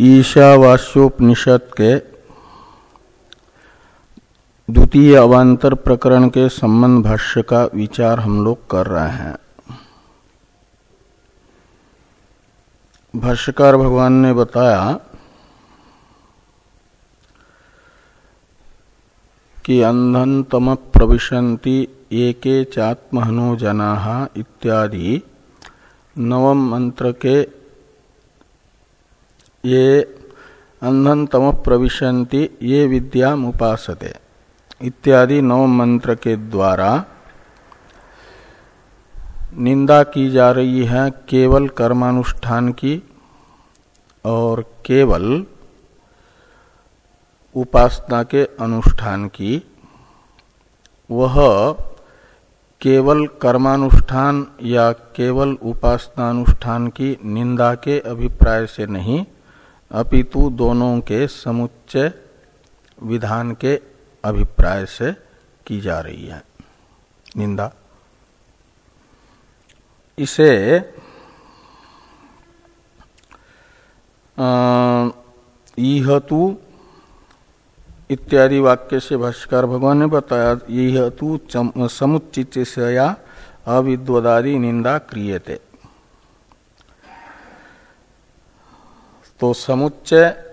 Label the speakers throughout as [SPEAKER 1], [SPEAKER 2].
[SPEAKER 1] ईशावास्योपनिषद के द्वितीय अवान्तर प्रकरण के संबंध भाष्य का विचार हम लोग कर रहे हैं। भाष्यकार भगवान ने बताया कि अंधन तम प्रविशंति एके चात्महनो जना इत्यादि नवम मंत्र के ये अंधन तम प्रविशंति ये विद्या उपासते। इत्यादि नव मंत्र के द्वारा निंदा की जा रही है केवल कर्मानुष्ठान की और केवल उपासना के अनुष्ठान की। वह केवल कर्मानुष्ठान या केवल उपासनानुष्ठान की निंदा के अभिप्राय से नहीं अपितु दोनों के समुच्चय विधान के अभिप्राय से की जा रही है। निंदा। इसे इहतु इत्यादि वाक्य से भाष्कर भगवान ने बताया यह तु समुचित या अविद्वदारी निंदा क्रियते। तो समुच्चय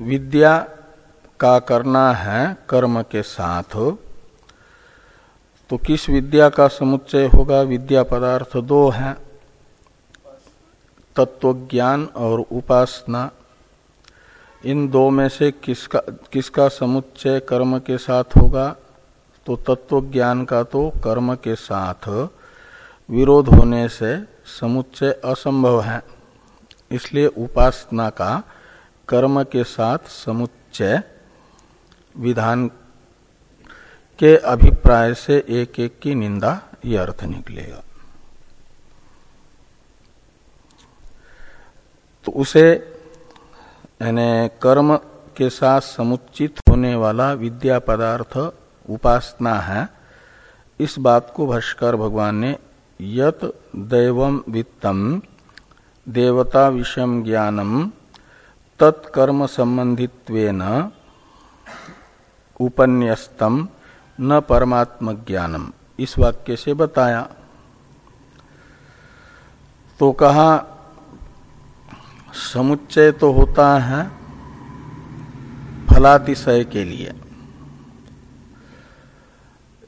[SPEAKER 1] विद्या का करना है कर्म के साथ। तो किस विद्या का समुच्चय होगा? विद्या पदार्थ दो हैं। तत्वज्ञान और उपासना। इन दो में से किसका किसका समुच्चय कर्म के साथ होगा? तो तत्वज्ञान का तो कर्म के साथ। विरोध होने से समुच्चय असंभव है। इसलिए उपासना का कर्म के साथ समुच्चय विधान के अभिप्राय से एक एक की निंदा, ये अर्थ निकलेगा। तो उसे, यानी कर्म के साथ समुचित होने वाला विद्या पदार्थ उपासना है, इस बात को भाष्कर भगवान ने यत दैवम वित्तम देवता विषम ज्ञानम तत्कर्म संबंधित्वेन उपन्यस्तम न परमात्म ज्ञानम इस वाक्य से बताया। तो कहा, समुच्चय तो होता है फलातिशय के लिए।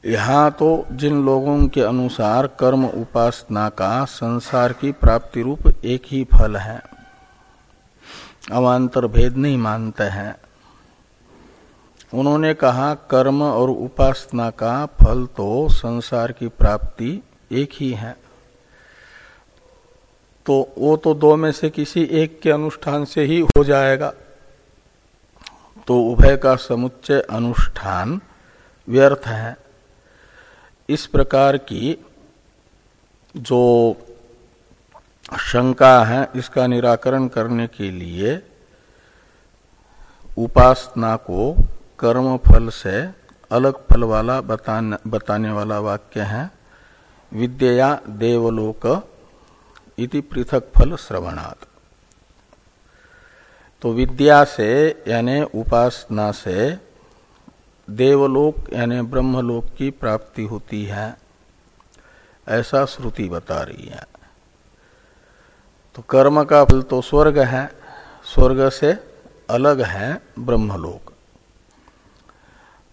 [SPEAKER 1] यहाँ तो जिन लोगों के अनुसार कर्म उपासना का संसार की प्राप्ति रूप एक ही फल है, अवान्तर भेद नहीं मानते हैं। उन्होंने कहा, कर्म और उपासना का फल तो संसार की प्राप्ति एक ही है। तो वो तो दो में से किसी एक के अनुष्ठान से ही हो जाएगा। तो उभय का समुच्चय अनुष्ठान व्यर्थ है। इस प्रकार की जो शंका है इसका निराकरण करने के लिए उपासना को कर्म फल से अलग फल वाला बताने, बताने वाला वाक्य है विद्या देवलोक इति पृथक फल श्रवणात्। तो विद्या से यानी उपासना से देवलोक यानी ब्रह्मलोक की प्राप्ति होती है, ऐसा श्रुति बता रही है। तो कर्म का फल तो स्वर्ग है, स्वर्ग से अलग है ब्रह्मलोक।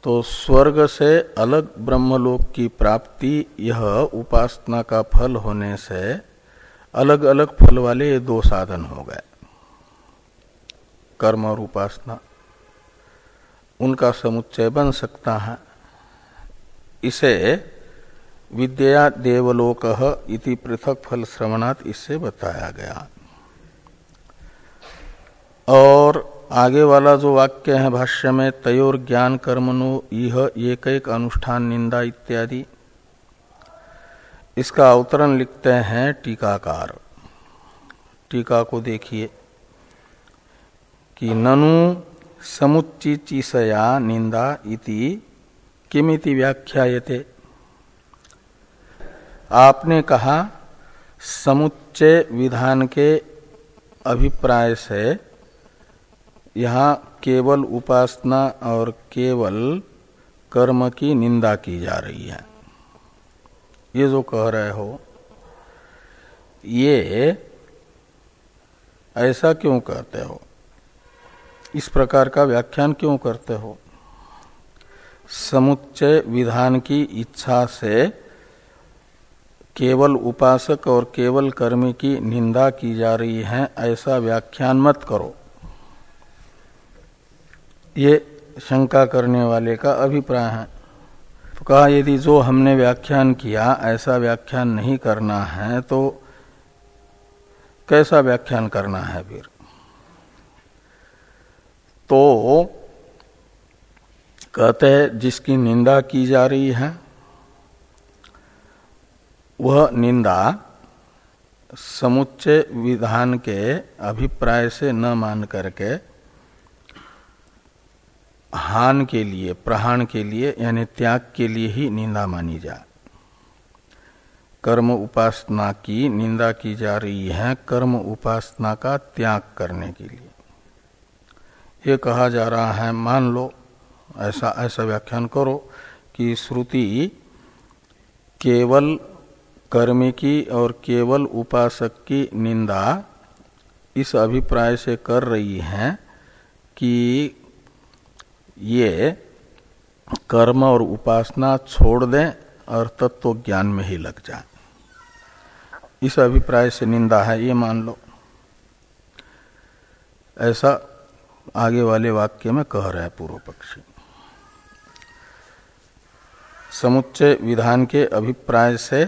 [SPEAKER 1] तो स्वर्ग से अलग ब्रह्मलोक की प्राप्ति, यह उपासना का फल होने से अलग अलग फल वाले ये दो साधन हो गए। कर्म और उपासना। उनका समुच्चय बन सकता है। इसे विद्या देवलोक इति पृथक फल श्रवणात् इससे बताया गया। और आगे वाला जो वाक्य है भाष्य में, तयोर ज्ञान कर्मनो यह एक एक अनुष्ठान निंदा इत्यादि, इसका अवतरण लिखते हैं टीकाकार। टीका को देखिए कि ननु समुचिचिसया निंदा इति किमिति व्याख्यायते। आपने कहा समुच्चय विधान के अभिप्राय से यहाँ केवल उपासना और केवल कर्म की निंदा की जा रही है। ये जो कह रहे हो, ये ऐसा क्यों कहते हो? इस प्रकार का व्याख्यान क्यों करते हो? समुच्चय विधान की इच्छा से केवल उपासक और केवल कर्मी की निंदा की जा रही है, ऐसा व्याख्यान मत करो। ये शंका करने वाले का अभिप्राय है। तो कहा, यदि जो हमने व्याख्यान किया, ऐसा व्याख्यान नहीं करना है तो कैसा व्याख्यान करना है फिर? तो कहते हैं, जिसकी निंदा की जा रही है, वह निंदा समुच्चय विधान के अभिप्राय से न मान करके हान के लिए प्रहाण के लिए, यानी त्याग के लिए ही निंदा मानी जाए कर्म उपासना की निंदा की जा रही है, कर्म उपासना का त्याग करने के लिए। ये कहा जा रहा है, मान लो, ऐसा ऐसा व्याख्यान करो कि श्रुति केवल कर्मी की और केवल उपासक की निंदा इस अभिप्राय से कर रही है कि ये कर्म और उपासना छोड़ दें और तत्व ज्ञान में ही लग जाए। इस अभिप्राय से निंदा है, ये मान लो। ऐसा आगे वाले वाक्य में कह रहा है पूर्व पक्षी। समुच्चय विधान के अभिप्राय से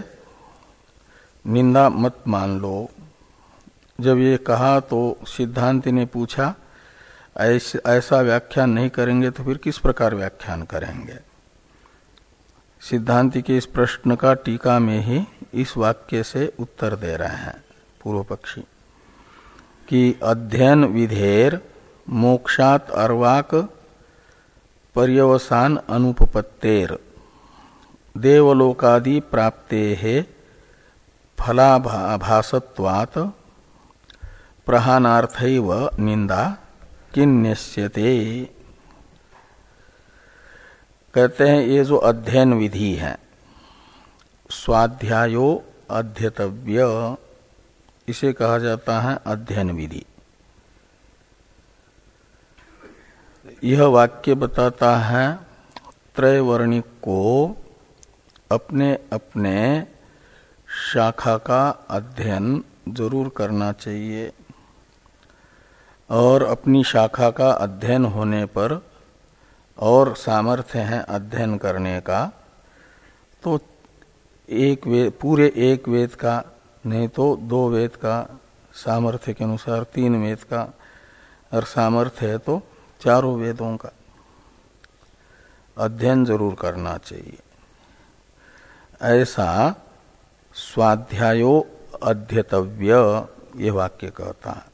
[SPEAKER 1] निंदा मत मान लो। जब ये कहा तो सिद्धांत ने पूछा, ऐसा व्याख्यान नहीं करेंगे तो फिर किस प्रकार व्याख्यान करेंगे? सिद्धांति के इस प्रश्न का टीका में ही इस वाक्य से उत्तर दे रहे हैं पूर्व पक्षी कि अध्ययन विधेर मोक्षात अर्वाक पर्यवसान अनुपत्तेर देवलोकादि प्राप्ते फलाभासत्वात प्रहानार्थ निंदा किन्यस्यते। कहते हैं, ये जो अध्ययन विधि है, स्वाध्यायो अध्यतव्य, इसे कहा जाता है अध्ययन विधि। यह वाक्य बताता है त्रैवर्णिक को अपने अपने शाखा का अध्ययन ज़रूर करना चाहिए और अपनी शाखा का अध्ययन होने पर और सामर्थ्य है अध्ययन करने का तो एक वेद पूरे एक वेद का, नहीं तो दो वेद का सामर्थ्य के अनुसार तीन वेद का और सामर्थ्य है तो चारों वेदों का अध्ययन ज़रूर करना चाहिए। ऐसा स्वाध्यायो अध्यतव्य, ये वाक्य कहता है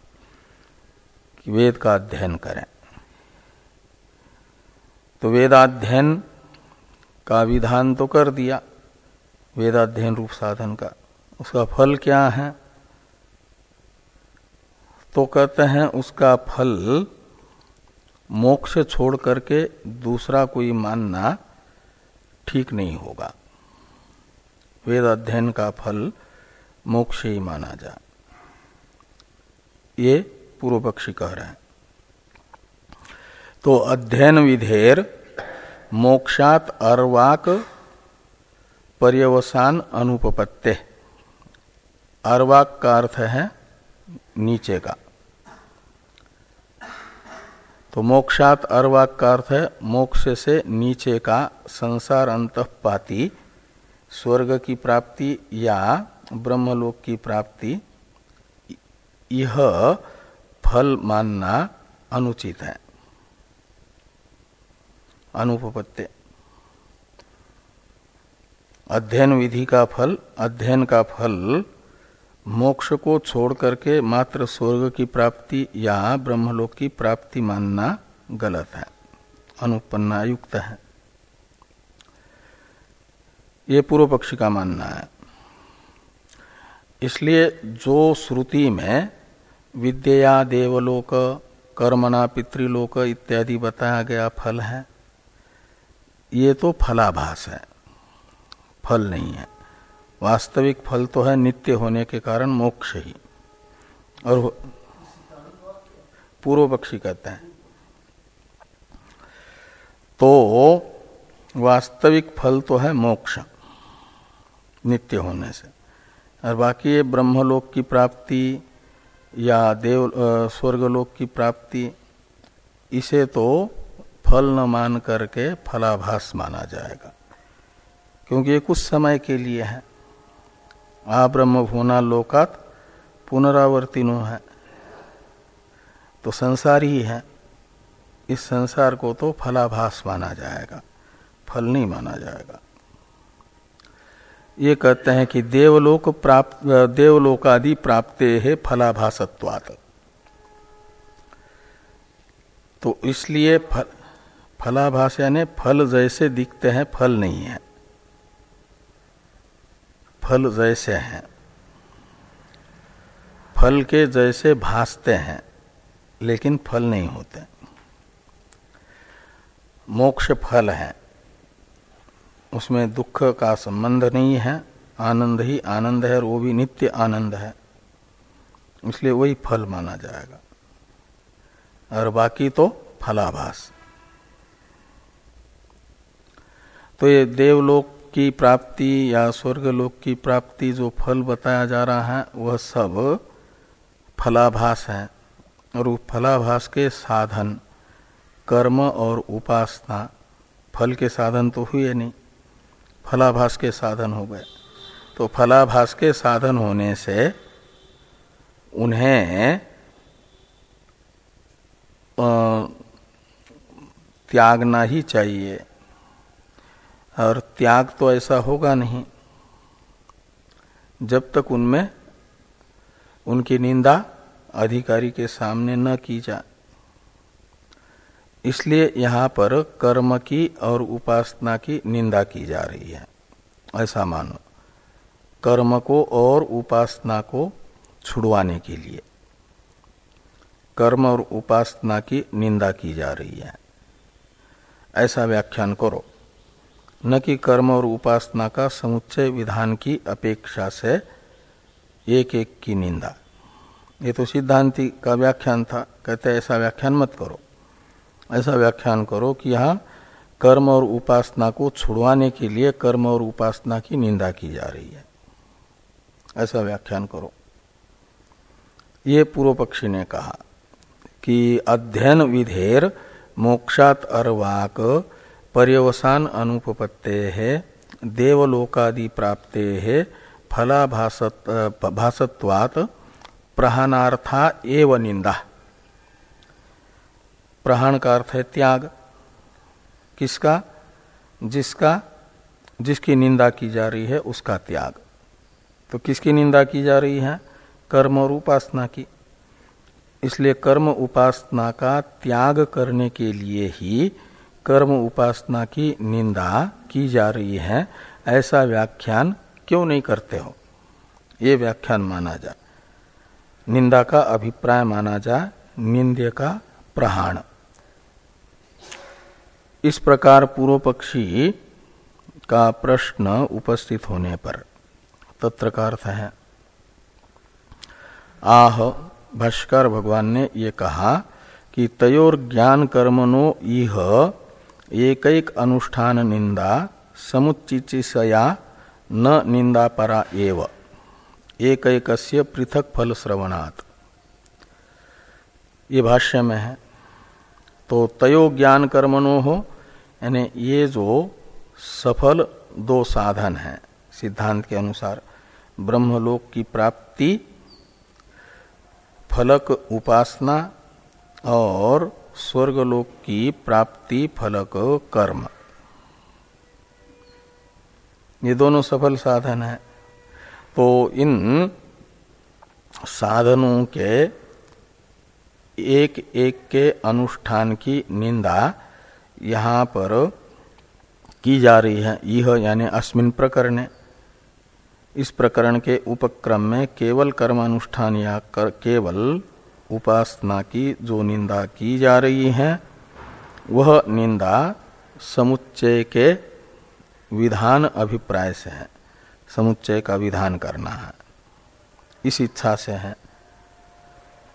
[SPEAKER 1] कि वेद का अध्ययन करें। तो वेदाध्ययन का विधान तो कर दिया। वेदाध्ययन रूप साधन का उसका फल क्या है? तो कहते हैं उसका फल मोक्ष छोड़ करके दूसरा कोई मानना ठीक नहीं होगा। वेद अध्ययन का फल मोक्ष ही माना जा। ये पूर्व पक्षी कह रहे हैं। तो अध्ययन विधेर मोक्षात अर्वाक पर्यवसान अनुपपत्ते। अर्वाक का अर्थ है नीचे का। तो मोक्षात अर्वाक का अर्थ है, मोक्ष से नीचे का संसार अंतपाती, स्वर्ग की प्राप्ति या ब्रह्मलोक की प्राप्ति यह फल मानना अनुचित है। अनुपत्य अध्ययन विधि का फल, अध्ययन का फल मोक्ष को छोड़ करके मात्र स्वर्ग की प्राप्ति या ब्रह्मलोक की प्राप्ति मानना गलत है। अनुपन्ना युक्त है। ये पूर्व पक्षी का मानना है। इसलिए जो श्रुति में विद्या देवलोक, कर्मणा पितृलोक इत्यादि बताया गया फल है, ये तो फलाभास है। फल नहीं है। वास्तविक फल तो है नित्य होने के कारण मोक्ष ही। और पूर्व पक्षी कहते हैं। तो वास्तविक फल तो है मोक्ष, नित्य होने से। और बाकी ये ब्रह्मलोक की प्राप्ति या देव स्वर्गलोक की प्राप्ति, इसे तो फल न मान करके फलाभास माना जाएगा। क्योंकि ये कुछ समय के लिए है। आ ब्रह्म भूना लोकात पुनरावर्तिनो है। तो संसार ही है। इस संसार को तो फलाभास माना जाएगा, फल नहीं माना जाएगा। ये कहते हैं कि देवलोक प्राप्त देवलोक आदि प्राप्त है फलाभासत्वात। तो इसलिए फल, फलाभास यानी फल जैसे दिखते हैं, फल नहीं है। फल जैसे हैं, फल के जैसे भासते हैं, लेकिन फल नहीं होते। मोक्ष फल है, उसमें दुख का संबंध नहीं है, आनंद ही आनंद है और वो भी नित्य आनंद है, इसलिए वही फल माना जाएगा। और बाकी तो फलाभास। तो ये देवलोक की प्राप्ति या स्वर्गलोक की प्राप्ति जो फल बताया जा रहा है, वह सब फलाभास है और उस फलाभास के साधन, कर्म और उपासना। फल के साधन तो हुए नहीं, फलाभास के साधन हो गए। तो फलाभास के साधन होने से उन्हें त्यागना ही चाहिए। और त्याग तो ऐसा होगा नहीं। जब तक उनमें उनकी निंदा अधिकारी के सामने न की जाए। इसलिए यहाँ पर कर्म की और उपासना की निंदा की जा रही है। ऐसा मानो, कर्म को और उपासना को छुड़वाने के लिए। कर्म और उपासना की निंदा की जा रही है। ऐसा व्याख्यान करो। न कि कर्म और उपासना का समुच्चय विधान की अपेक्षा से एक एक की निंदा। ये तो सिद्धांति का व्याख्यान था। कहते ऐसा व्याख्यान मत करो। ऐसा व्याख्यान करो कि यहाँ कर्म और उपासना को छुड़वाने के लिए कर्म और उपासना की निंदा की जा रही है। ऐसा व्याख्यान करो। ये पूर्व पक्षी ने कहा कि अध्ययन विधेर मोक्षात अर्वाक पर्यवसान अनुपत्ते है देवलोकादि प्राप्ते है फलाभासत, भासत्वात, प्रहानार्था एव निंदा। प्रहाण का अर्थ है त्याग। किसका? जिसका, जिसकी निंदा की जा रही है, उसका त्याग। तो किसकी निंदा की जा रही है? कर्म और उपासना की। इसलिए कर्म उपासना का त्याग करने के लिए ही कर्म उपासना की निंदा की जा रही है, ऐसा व्याख्यान क्यों नहीं करते हो? ये व्याख्यान माना जाए निंदा का अभिप्राय माना जाए निंद्य का प्रहाण। इस प्रकार पूर्व पक्षी का प्रश्न उपस्थित होने पर तत्र का अर्थ है। आह, भाष्कर भगवान ने ये कहा कि तयोर ज्ञान कर्मनो इह एक एक अनुष्ठान निंदा समुचिचिसया न निंदा परा एव एक एक पृथक फल श्रवणात् ये भाष्य में है तो तयो ज्ञान कर्मनो हो यानी ये जो सफल दो साधन हैं सिद्धांत के अनुसार ब्रह्मलोक की प्राप्ति फलक उपासना और स्वर्गलोक की प्राप्ति फलक कर्म। ये दोनों सफल साधन है। तो इन साधनों के एक एक के अनुष्ठान की निंदा यहाँ पर की जा रही है। यह यानी अस्मिन प्रकरण। इस प्रकरण के उपक्रम में केवल कर्म अनुष्ठान या कर, केवल उपासना की जो निंदा की जा रही है, वह निंदा समुच्चय के विधान अभिप्राय से है। समुच्चय का विधान करना है। इस इच्छा से है।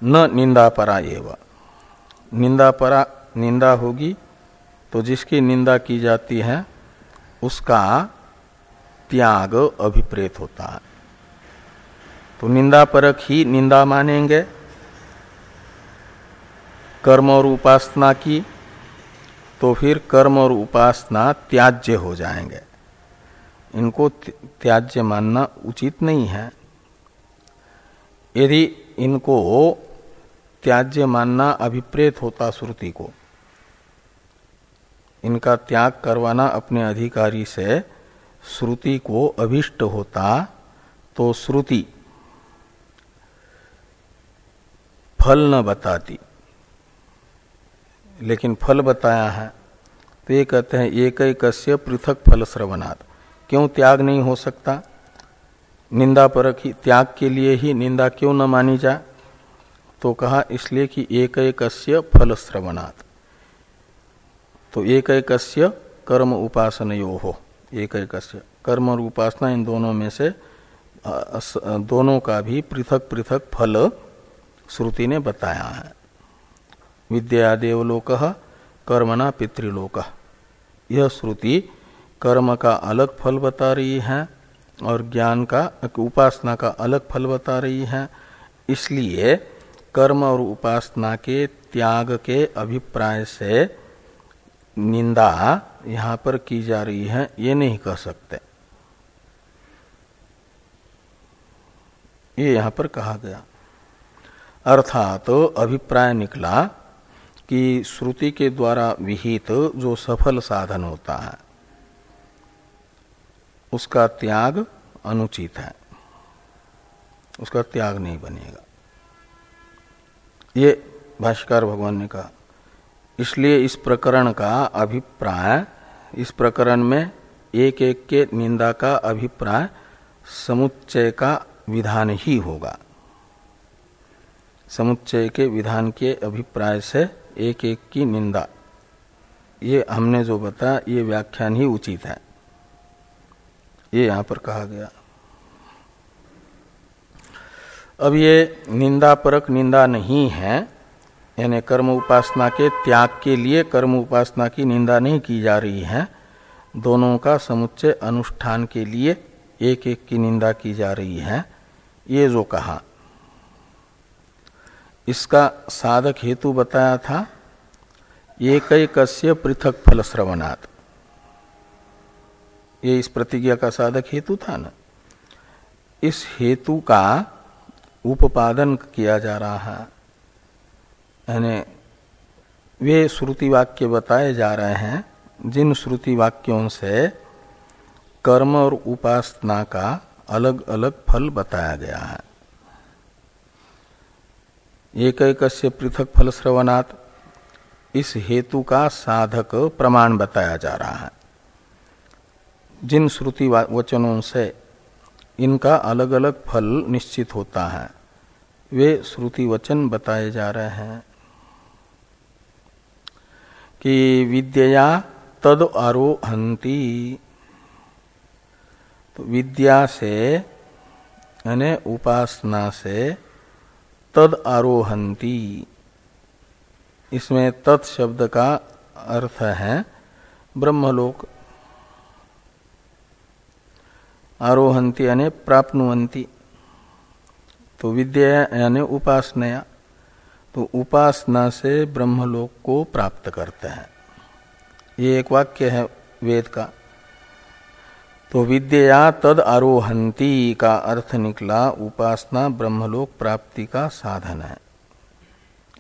[SPEAKER 1] न निंदा परा एवं। निंदा परा निंदा होगी तो जिसकी निंदा की जाती है, उसका त्याग अभिप्रेत होता है। तो निंदा परक ही निंदा मानेंगे। कर्म और उपासना की तो फिर कर्म और उपासना त्याज्य हो जाएँगे। इनको त्याज्य मानना उचित नहीं है। यदि इनको त्याज्य मानना अभिप्रेत होता श्रुति को, इनका त्याग करवाना अपने अधिकारी से श्रुति को अभिष्ट होता तो श्रुति फल न बताती। लेकिन फल बताया है तो ये कहते हैं एक एक पृथक फल श्रवनात् क्यों त्याग नहीं हो सकता? निंदा परक ही त्याग के लिए ही निंदा क्यों न मानी जाए तो कहा, इसलिए कि एक एक फल श्रवणात् तो एक एक कर्म उपासन यो हो। एक एक कर्म और उपासना इन दोनों में से दोनों का भी पृथक पृथक फल श्रुति ने बताया है। विद्या देवलोक कर्मणा पितृलोक। यह श्रुति कर्म का अलग फल बता रही है और ज्ञान का, उपासना का अलग फल बता रही है। इसलिए कर्म और उपासना के त्याग के अभिप्राय से निंदा यहाँ पर की जा रही है, ये नहीं कह सकते। ये यहाँ पर कहा गया। अर्थात तो अभिप्राय निकला कि श्रुति के द्वारा विहित जो सफल साधन होता है, उसका त्याग अनुचित है। उसका त्याग नहीं बनेगा। ये भाष्कर भगवान ने कहा, इसलिए इस प्रकरण का अभिप्राय, इस प्रकरण में एक एक के निंदा का अभिप्राय, समुच्चय का विधान ही होगा। समुच्चय के विधान के अभिप्राय से एक एक की निंदा। ये हमने जो बताया, ये व्याख्यान ही उचित है। ये यहाँ पर कहा गया। अब ये निंदा परक निंदा नहीं है, यानी कर्म उपासना के त्याग के लिए कर्म उपासना की निंदा नहीं की जा रही है। दोनों का समुच्चय अनुष्ठान के लिए एक एक की निंदा की जा रही है। ये जो कहा इसका साधक हेतु बताया था एक पृथक फल श्रवणात् ये इस प्रतिज्ञा का साधक हेतु था ना? इस हेतु का उपादन किया जा रहा है। यानी वे श्रुति वाक्य बताए जा रहे हैं, जिन श्रुति वाक्यों से कर्म और उपासना का अलग अलग फल बताया गया है। एक एक पृथक फल श्रवणात् इस हेतु का साधक प्रमाण बताया जा रहा है। जिन श्रुति वचनों से इनका अलग अलग फल निश्चित होता है, वे श्रुति वचन बताए जा रहे हैं कि विद्या तद आरोहंती तो विद्या से, यानी उपासना से तद आरोहंती। इसमें तत् शब्द का अर्थ है ब्रह्मलोक। आरोहंती यानी प्राप्नुवंती। तो विद्या यानी उपासनया। तो उपासना से ब्रह्मलोक को प्राप्त करते हैं। ये एक वाक्य है वेद का। तो विद्या तद आरोहंती का अर्थ निकला उपासना ब्रह्मलोक प्राप्ति का साधन है।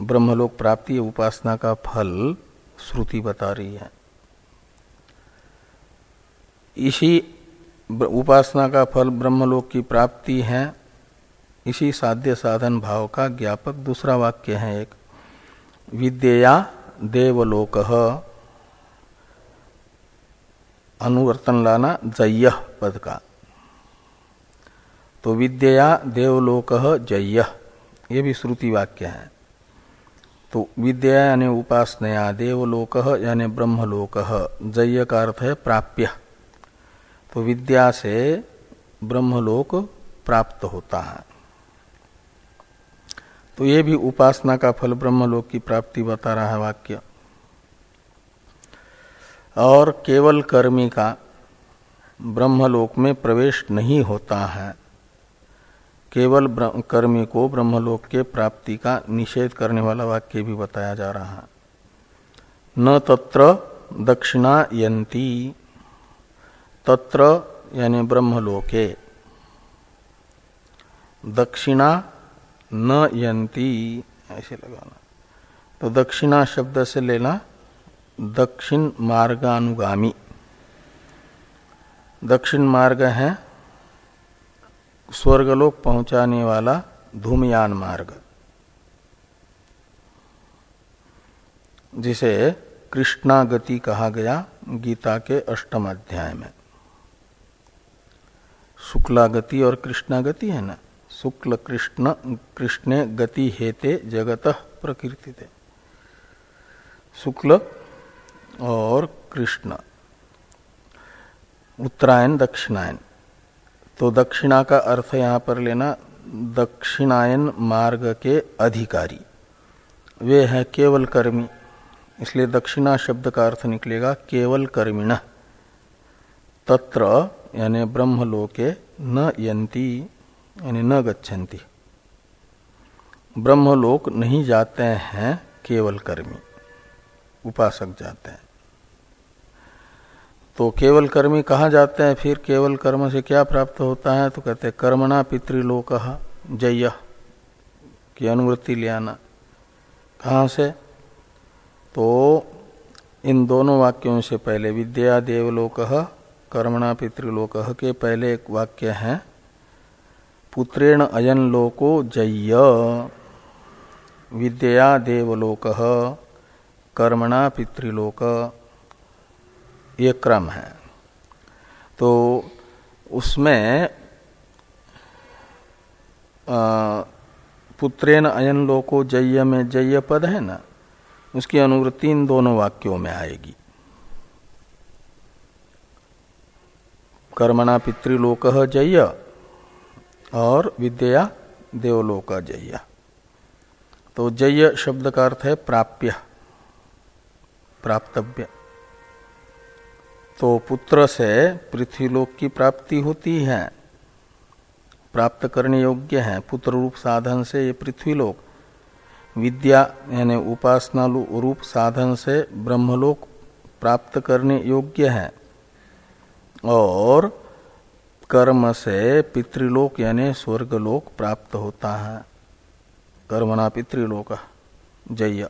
[SPEAKER 1] ब्रह्मलोक प्राप्ति उपासना का फल श्रुति बता रही है। इसी उपासना का फल ब्रह्मलोक की प्राप्ति है। इसी साध्य साधन भाव का ज्ञापक दूसरा वाक्य है एक। विद्या देवलोक अनुवर्तन लाना जय पद का तो विद्या देवलोक जय ये भी श्रुति वाक्य है। तो विद्या यानी उपासनया, देवलोक यानी ब्रह्मलोक जय का अर्थ है प्राप्य। तो विद्या से ब्रह्मलोक प्राप्त होता है। तो ये भी उपासना का फल ब्रह्मलोक की प्राप्ति बता रहा है वाक्य। और केवल कर्मी का ब्रह्मलोक में प्रवेश नहीं होता है। केवल कर्मी को ब्रह्मलोक के प्राप्ति का निषेध करने वाला वाक्य भी बताया जा रहा है। न तत्र दक्षिणा यंती तत्र यानी ब्रह्मलोके। दक्षिणा न यंती ऐसे लगाना। तो दक्षिणा शब्द से लेना दक्षिण मार्गानुगामी। दक्षिण मार्ग है स्वर्गलोक पहुँचाने वाला धूमयान मार्ग, जिसे कृष्णा गति कहा गया गीता के अष्टम अध्याय में। शुक्ला गति और कृष्णा गति है ना? शुक्ल कृष्ण कृष्ण गति हेते जगत प्रकृति शुक्ल और कृष्ण। उत्तरायण, दक्षिणायन। तो दक्षिणा का अर्थ यहाँ पर लेना, दक्षिणायन मार्ग के अधिकारी। वे हैं केवल कर्मी इसलिए दक्षिणा शब्द का अर्थ निकलेगा केवल कर्मिण तत्र, यानी ब्रह्मलोके, न यंती यानी न गच्छन्ति। ब्रह्मलोक नहीं जाते हैं केवल कर्मी उपासक जाते हैं। तो केवल कर्मी कहाँ जाते हैं? फिर केवल कर्म से क्या प्राप्त होता है? तो कहते हैं, कर्मणा पितृलोक जय, की अनुवृत्ति ले आना कहाँ से? तो इन दोनों वाक्यों से पहले, विद्या देवलोक, कर्मणा पितृलोक के पहले एक वाक्य है। पुत्रेण अयन लोको जय्य। विद्या देवलोक, कर्मणा पितृलोक। ये क्रम है। तो उसमें पुत्रेन अयन लोको जय में जय पद है ना? उसकी अनुवृत्ति इन दोनों वाक्यों में आएगी। कर्मणा पितृलोक जय और विद्या देवलोक जय तो जय शब्द का अर्थ है प्राप्य, प्राप्तव्य। तो पुत्र से पृथ्वीलोक की प्राप्ति होती है। प्राप्त करने योग्य है। पुत्र रूप साधन से ये पृथ्वीलोक। विद्या यानी उपासना रूप साधन से ब्रह्मलोक प्राप्त करने योग्य है। और कर्म से पितृलोक यानी स्वर्गलोक प्राप्त होता है। कर्मणा पितृलोक। जय।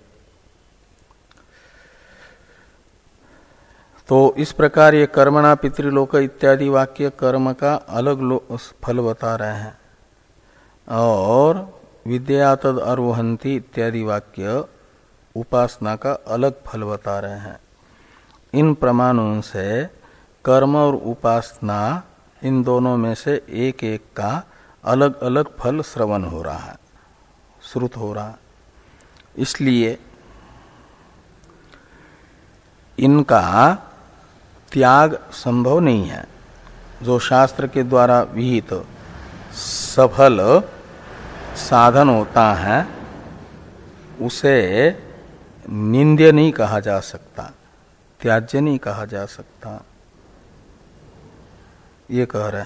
[SPEAKER 1] तो इस प्रकार ये कर्मणा पितृलोक इत्यादि वाक्य कर्म का अलग फल बता रहे हैं। और विद्या तद अरोहंती इत्यादि वाक्य उपासना का अलग फल बता रहे हैं। इन प्रमाणों से कर्म और उपासना इन दोनों में से एक एक का अलग अलग फल श्रवण हो रहा है, श्रुत हो रहा है। इसलिए इनका त्याग संभव नहीं है। जो शास्त्र के द्वारा विहित सफल साधन होता है, उसे निंद्य नहीं कहा जा सकता, त्याज्य नहीं कहा जा सकता। ये कह रहे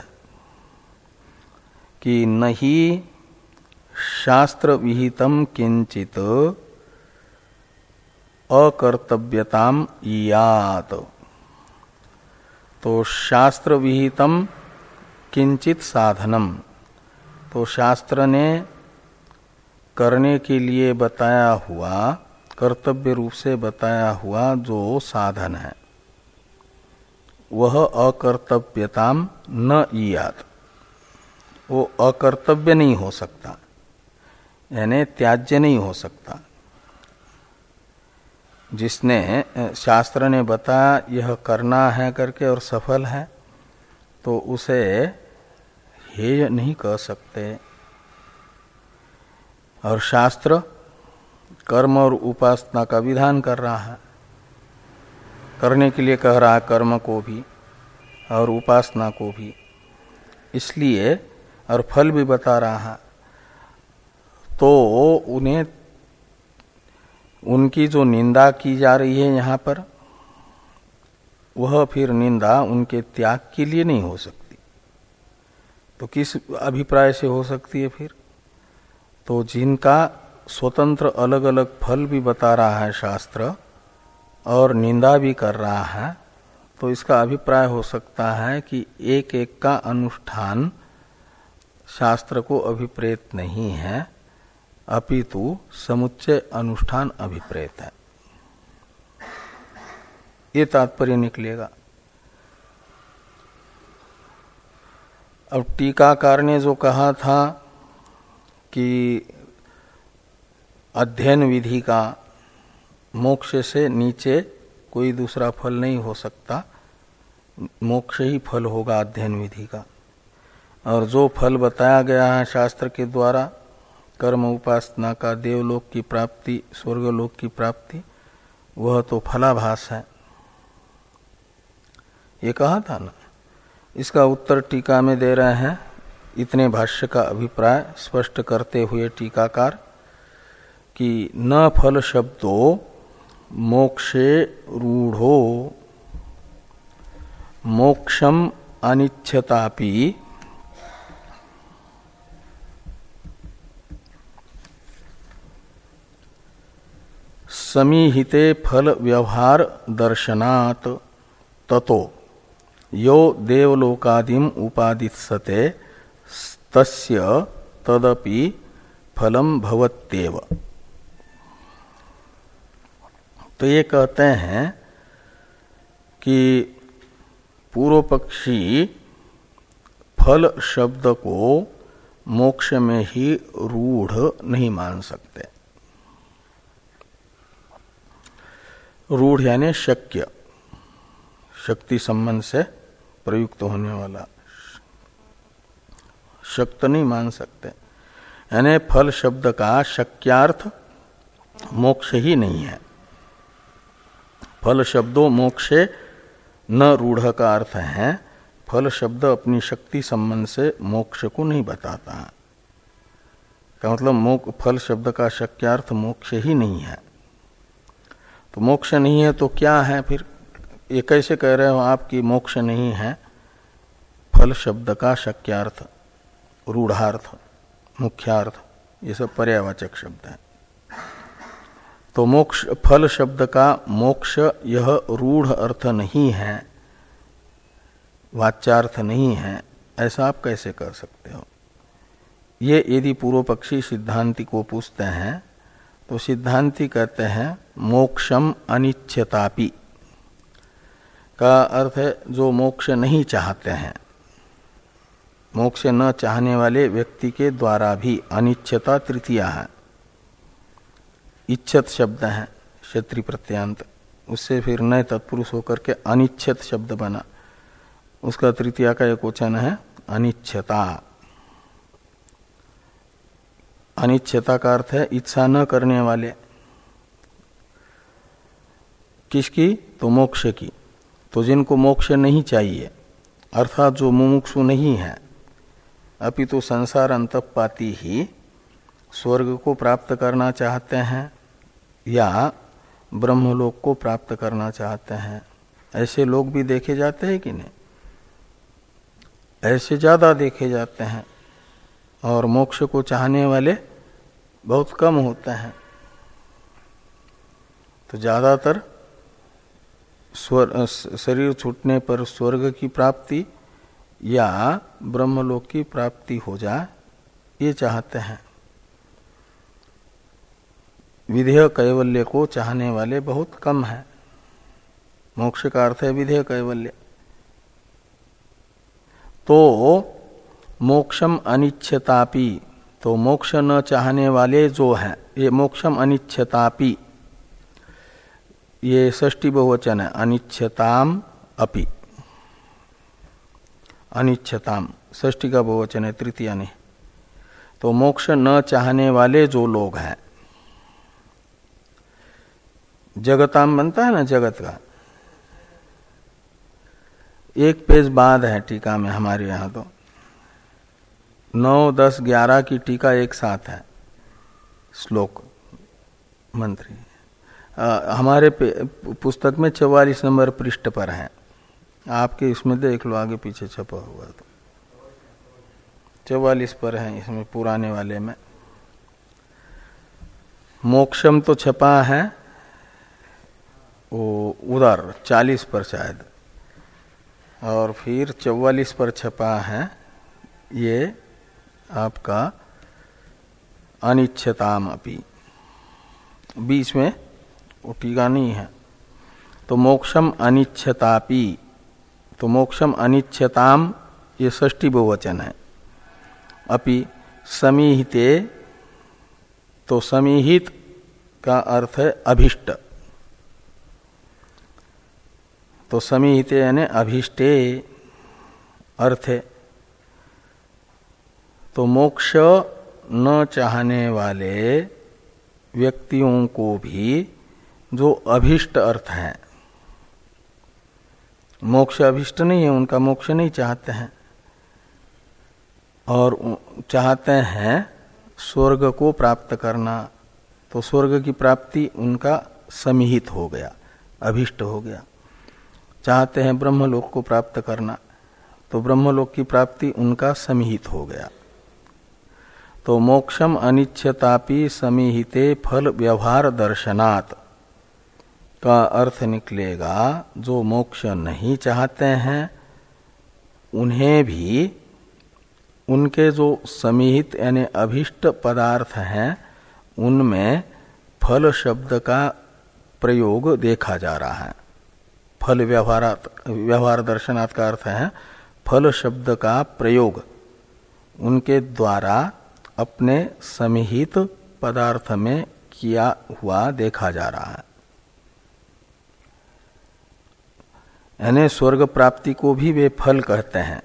[SPEAKER 1] कि नहीं शास्त्र विहितम किंचित अकर्तव्यताम यात। तो शास्त्र विहितम किंचित साधनम। तो शास्त्र ने करने के लिए बताया हुआ, कर्तव्य रूप से बताया हुआ जो साधन है, वह अकर्तव्यताम न ईयात वो अकर्तव्य नहीं हो सकता, यानी त्याज्य नहीं हो सकता। जिसने शास्त्र ने बताया यह करना है करके और सफल है तो उसे हेय नहीं कह सकते। और शास्त्र कर्म और उपासना का विधान कर रहा है। करने के लिए कह रहा है कर्म को भी और उपासना को भी। इसलिए, और फल भी बता रहा है तो उन्हें उनकी जो निंदा की जा रही है यहाँ पर, वह फिर निंदा उनके त्याग के लिए नहीं हो सकती। तो किस अभिप्राय से हो सकती है फिर? तो जिनका स्वतंत्र अलग अलग फल भी बता रहा है शास्त्र और निंदा भी कर रहा है तो इसका अभिप्राय हो सकता है कि एक एक का अनुष्ठान शास्त्र को अभिप्रेत नहीं है। अपितु समुच्चय अनुष्ठान अभिप्रेत है। ये तात्पर्य निकलेगा। अब टीकाकार ने जो कहा था कि अध्ययन विधि का मोक्ष से नीचे कोई दूसरा फल नहीं हो सकता, मोक्ष ही फल होगा अध्ययन विधि का। और जो फल बताया गया है शास्त्र के द्वारा कर्म उपासना का देवलोक की प्राप्ति, स्वर्गलोक की प्राप्ति, वह तो फलाभास है। ये कहा था ना? इसका उत्तर टीका में दे रहे हैं, इतने भाष्य का अभिप्राय स्पष्ट करते हुए टीकाकार, कि न फल शब्दो मोक्षे रूढ़ो, मोक्षम अनिच्छतापि समीहिते फल व्यवहार दर्शनात् ततो। यो देवलोकादिम उपादित्सते, तस्य तदपि फलम भवत्येव। तो ये कहते हैं कि पूर्व पक्षी फल शब्द को मोक्ष में ही रूढ़ नहीं मान सकते। रूढ़ यानी शक्य, शक्ति संबंध से प्रयुक्त होने वाला। शक्त नहीं मान सकते। यानी फल शब्द का शक्यार्थ मोक्ष ही नहीं है। फल शब्दों मोक्षे न रूढ़ का अर्थ है। फल शब्द अपनी शक्ति संबंध से मोक्ष को नहीं बताता। का मतलब मोक, फल शब्द का शक्यार्थ मोक्ष ही नहीं है। तो मोक्ष नहीं है तो क्या है? फिर ये कैसे कह रहे हो आप कि मोक्ष नहीं है? फल शब्द का शक्यार्थ, रूढ़ार्थ, मुख्यार्थ, ये सब पर्यावाचक शब्द है। तो मोक्ष, फल शब्द का मोक्ष यह रूढ़ अर्थ नहीं है, वाच्यार्थ नहीं है, ऐसा आप कैसे कर सकते हो? ये यदि पूर्व पक्षी सिद्धांति को पूछते हैं तो सिद्धांति कहते हैं, मोक्षम अनिच्छतापि। का अर्थ है, जो मोक्ष नहीं चाहते हैं। मोक्ष न चाहने वाले व्यक्ति के द्वारा भी अनिच्छता तृतीया है। इच्छत शब्द है क्षत्रि प्रत्यांत उससे फिर नए तत्पुरुष होकर के अनिच्छत शब्द बना। उसका तृतीया का एक वचन है, अनिच्छता। अनिच्छता का अर्थ है, इच्छा न करने वाले। किसकी? तो मोक्ष की। तो जिनको मोक्ष नहीं चाहिए, अर्थात जो मुमुक्षु नहीं है अभी तो संसार अंतपाती ही स्वर्ग को प्राप्त करना चाहते हैं, या ब्रह्मलोक को प्राप्त करना चाहते हैं। ऐसे लोग भी देखे जाते हैं कि नहीं? ऐसे ज़्यादा देखे जाते हैं। और मोक्ष को चाहने वाले बहुत कम होते हैं। तो ज़्यादातर शरीर छूटने पर स्वर्ग की प्राप्ति या ब्रह्मलोक की प्राप्ति हो जाए ये चाहते हैं। विधेय कैवल्य को चाहने वाले बहुत कम है। मोक्ष का अर्थ है विधेय कैवल्य। तो मोक्षम अनिच्छतापि तो मोक्ष न चाहने वाले जो हैं, ये मोक्षम अनिच्छतापि। ये षष्टी बहुवचन है, अनिच्छताम अपि। अनिच्छताम षष्टी का बहुवचन है, तृतीय ने तो मोक्ष न चाहने वाले जो लोग हैं। जगताम बनता है ना जगत का? एक पेज बाद है टीका में हमारे यहाँ तो। नौ दस ग्यारह की टीका एक साथ है। श्लोक मंत्री। आ, हमारे पुस्तक में चौवालीस नंबर पृष्ठ पर है। आपके इसमें देख लो आगे पीछे छपा हुआ तो। चौवालीस पर है इसमें पुराने वाले में। मोक्षम तो छपा है वो उधर चालीस पर शायद। और फिर चौवालीस पर छपा है ये आपका अनिच्छताम अपी। बीच में वो टीका नहीं है। तो मोक्षम अनिच्छतापी तो मोक्षम अनिच्छताम ये ष्टी बहुवचन है। अपि समीहिते तो समीहित का अर्थ है अभिष्ट। तो समीहिते यानी अभिष्टे अर्थ है। तो मोक्ष न चाहने वाले व्यक्तियों को भी जो अभिष्ट अर्थ है। मोक्ष अभिष्ट नहीं है, उनका मोक्ष नहीं चाहते हैं। और चाहते हैं स्वर्ग को प्राप्त करना तो स्वर्ग की प्राप्ति उनका समिहित हो गया, अभिष्ट हो गया। चाहते हैं ब्रह्मलोक को प्राप्त करना तो ब्रह्मलोक की प्राप्ति उनका समिहित हो गया। तो मोक्षम अनिच्छतापि समीहिते फल व्यवहार दर्शनात्। का अर्थ निकलेगा, जो मोक्ष नहीं चाहते हैं, उन्हें भी उनके जो समीहित यानी अभिष्ट पदार्थ हैं, उनमें फल शब्द का प्रयोग देखा जा रहा है। फल व्यवहार व्यवहार दर्शनात् का अर्थ है, फल शब्द का प्रयोग उनके द्वारा अपने समिहित पदार्थ में किया हुआ देखा जा रहा है। यानी स्वर्ग प्राप्ति को भी वे फल कहते हैं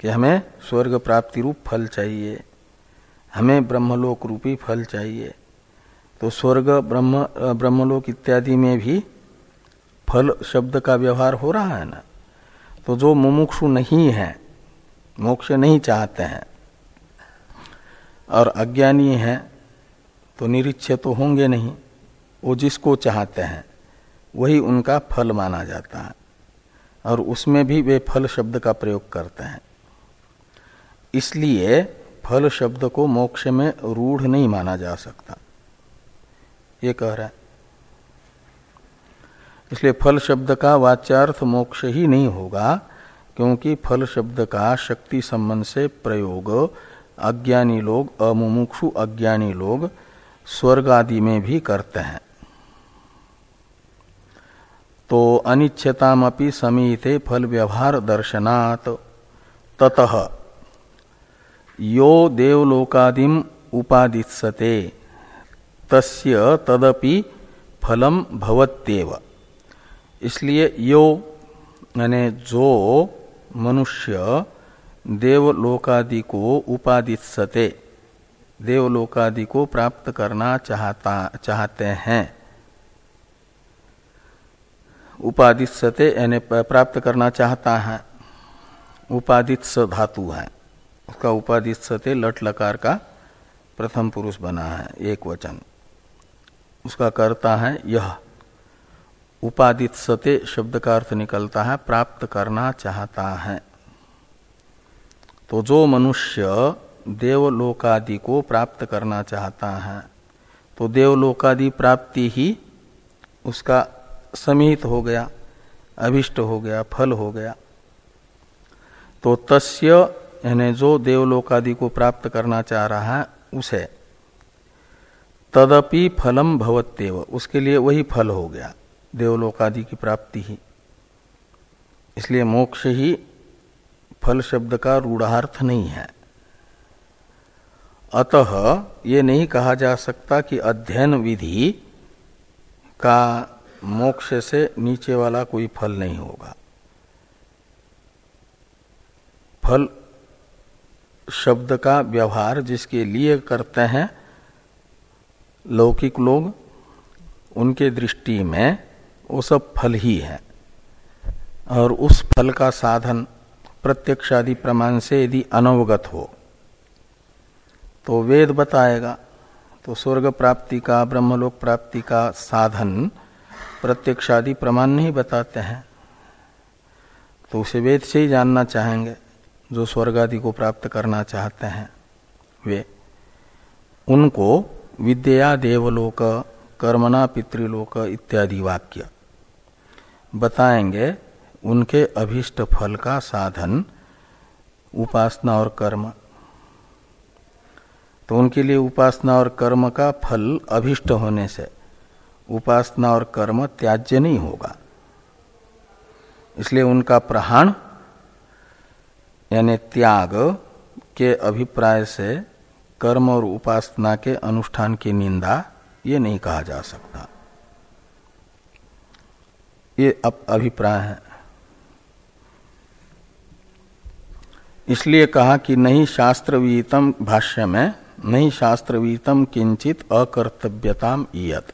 [SPEAKER 1] कि हमें स्वर्ग प्राप्ति रूप फल चाहिए, हमें ब्रह्मलोक रूपी फल चाहिए। तो स्वर्ग, ब्रह्म, ब्रह्मलोक इत्यादि में भी फल शब्द का व्यवहार हो रहा है ना? तो जो मुमुक्षु नहीं है, मोक्ष नहीं चाहते हैं और अज्ञानी है तो निरीक्ष तो होंगे नहीं। वो जिसको चाहते हैं, वही उनका फल माना जाता है। और उसमें भी वे फल शब्द का प्रयोग करते हैं। इसलिए फल शब्द को मोक्ष में रूढ़ नहीं माना जा सकता। ये कह रहा है। इसलिए फल शब्द का वाच्यार्थ मोक्ष ही नहीं होगा, क्योंकि फल शब्द का शक्ति संबंध से प्रयोग अज्ञानी लोग, अमुमुक्षु अज्ञानी लोग स्वर्ग आदि में भी करते हैं। तो अनिच्छतामपि समीते फल व्यवहार दर्शनात्। ततः यो देवलोकादिम उपादित्सते। तस्य तदपि फलम भवत्येव। इसलिए यो यानी जो, मनुष्य देवलोकादि को उपादित उपादित्सते। देवलोकादि को प्राप्त करना चाहता, चाहते हैं। उपादित्सते यानी प्राप्त करना चाहता है। उपादित्स धातु है। उसका उपादित्सते लट लकार का प्रथम पुरुष बना है, एक वचन। उसका करता है यह। उपादित उपादित्सते शब्द का अर्थ निकलता है, प्राप्त करना चाहता है। तो जो मनुष्य देवलोकादि को प्राप्त करना चाहता है तो देवलोकादि प्राप्ति ही उसका समीहित हो गया, अभिष्ट हो गया, फल हो गया। तो तस्य, यानी जो देवलोकादि को प्राप्त करना चाह रहा है, उसे तदपि फलम भवत्यव, उसके लिए वही फल हो गया, देवलोकादि की प्राप्ति ही। इसलिए मोक्ष ही फल शब्द का रूढ़ार्थ नहीं है। अतः ये नहीं कहा जा सकता कि अध्ययन विधि का मोक्ष से नीचे वाला कोई फल नहीं होगा। फल शब्द का व्यवहार जिसके लिए करते हैं लौकिक लोग, उनके दृष्टि में वो सब फल ही है। और उस फल का साधन प्रत्यक्षादि प्रमाण से यदि अनवगत हो तो वेद बताएगा तो स्वर्ग प्राप्ति का, ब्रह्मलोक प्राप्ति का साधन प्रत्यक्षादि प्रमाण नहीं बताते हैं। तो उसे वेद से ही जानना चाहेंगे, जो स्वर्ग आदि को प्राप्त करना चाहते हैं वे। उनको विद्या देवलोक, कर्मणा पितृलोक इत्यादि वाक्य बताएँगे। उनके अभिष्ट फल का साधन, उपासना और कर्म। तो उनके लिए उपासना और कर्म का फल अभिष्ट होने से उपासना और कर्म त्याज्य नहीं होगा। इसलिए उनका प्रहाण, यानी त्याग के अभिप्राय से कर्म और उपासना के अनुष्ठान की निंदा, ये नहीं कहा जा सकता। ये अभिप्राय है। इसलिए कहा कि नहीं शास्त्रवीतम भाष्य में नहीं शास्त्रवीतम किंचित अकर्तव्यताम इयत।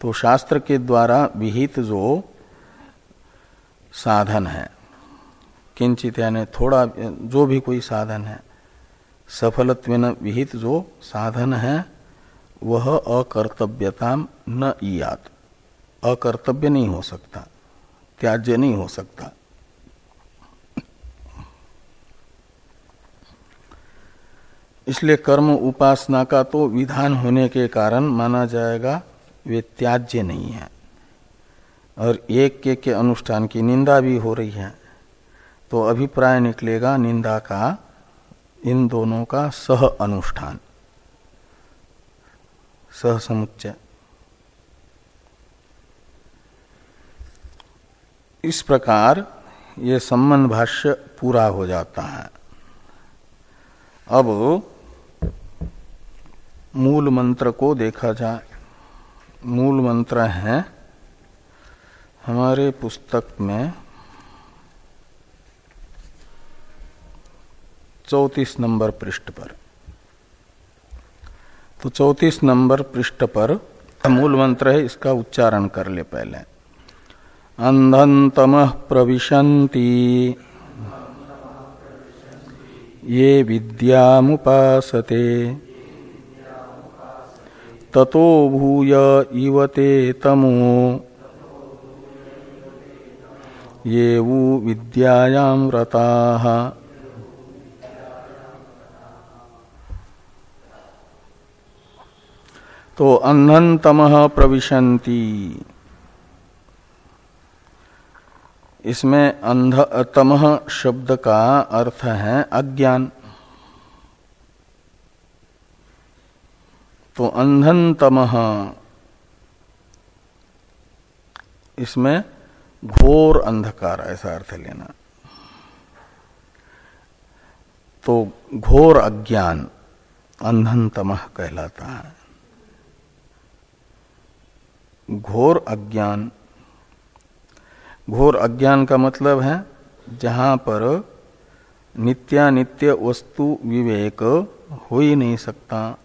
[SPEAKER 1] तो शास्त्र के द्वारा विहित जो साधन है, किंचित यानी थोड़ा जो भी कोई साधन है सफलत्व विहित जो साधन है, वह अकर्तव्यताम न इयात। अकर्तव्य नहीं हो सकता, त्याज्य नहीं हो सकता। इसलिए कर्म उपासना का तो विधान होने के कारण माना जाएगा वे त्याज्य नहीं है। और एक के के अनुष्ठान की निंदा भी हो रही है। तो अभिप्राय निकलेगा निंदा का, इन दोनों का सह अनुष्ठान। सह समुच्चय। इस प्रकार ये संबंध भाष्य पूरा हो जाता है। अब मूल मंत्र को देखा जाए। मूल मंत्र है, हमारे पुस्तक में चौतीस नंबर पृष्ठ पर। तो चौतीस नंबर पृष्ठ पर मूल मंत्र है, इसका उच्चारण कर ले पहले। अंधन तम प्रविशंति ये विद्यामुपासते। ततो भूय इवते तमो। ये वो विद्यायां रताः। तो अन्नतम प्रविशंति इसमें अंध, तम शब्द का अर्थ है अज्ञान। तो अंधन तम इसमें घोर अंधकार, ऐसा अर्थ लेना। तो घोर अज्ञान अंधन तम कहलाता है। घोर अज्ञान घोर अज्ञान का मतलब है जहाँ पर नित्यानित्य वस्तु विवेक हो ही नहीं सकता।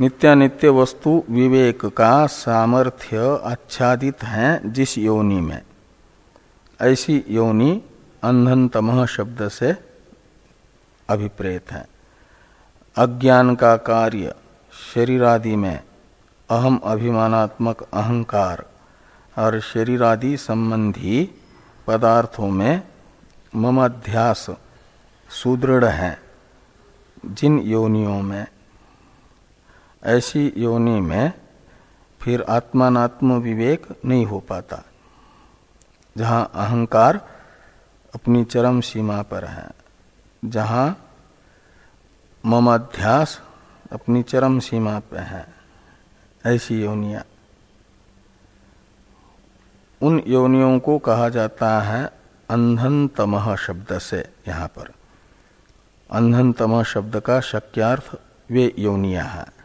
[SPEAKER 1] नित्यानित्य वस्तु विवेक का सामर्थ्य आच्छादित है जिस योनि में। ऐसी योनि अंधनतम शब्द से अभिप्रेत है। अज्ञान का कार्य शरीर आदि में अहम अभिमानात्मक अहंकार और शरीर आदि संबंधी पदार्थों में ममाध्यास सुदृढ़ है जिन योनियों में ऐसी योनि में फिर आत्मात्म विवेक नहीं हो पाता, जहाँ अहंकार अपनी चरम सीमा पर है, जहाँ ममाध्यास अपनी चरम सीमा पर है, ऐसी योनिया। उन योनियों को कहा जाता है अंधन तमह शब्द से यहाँ पर। अंधन तमह शब्द का शक्यार्थ वे योनिया है।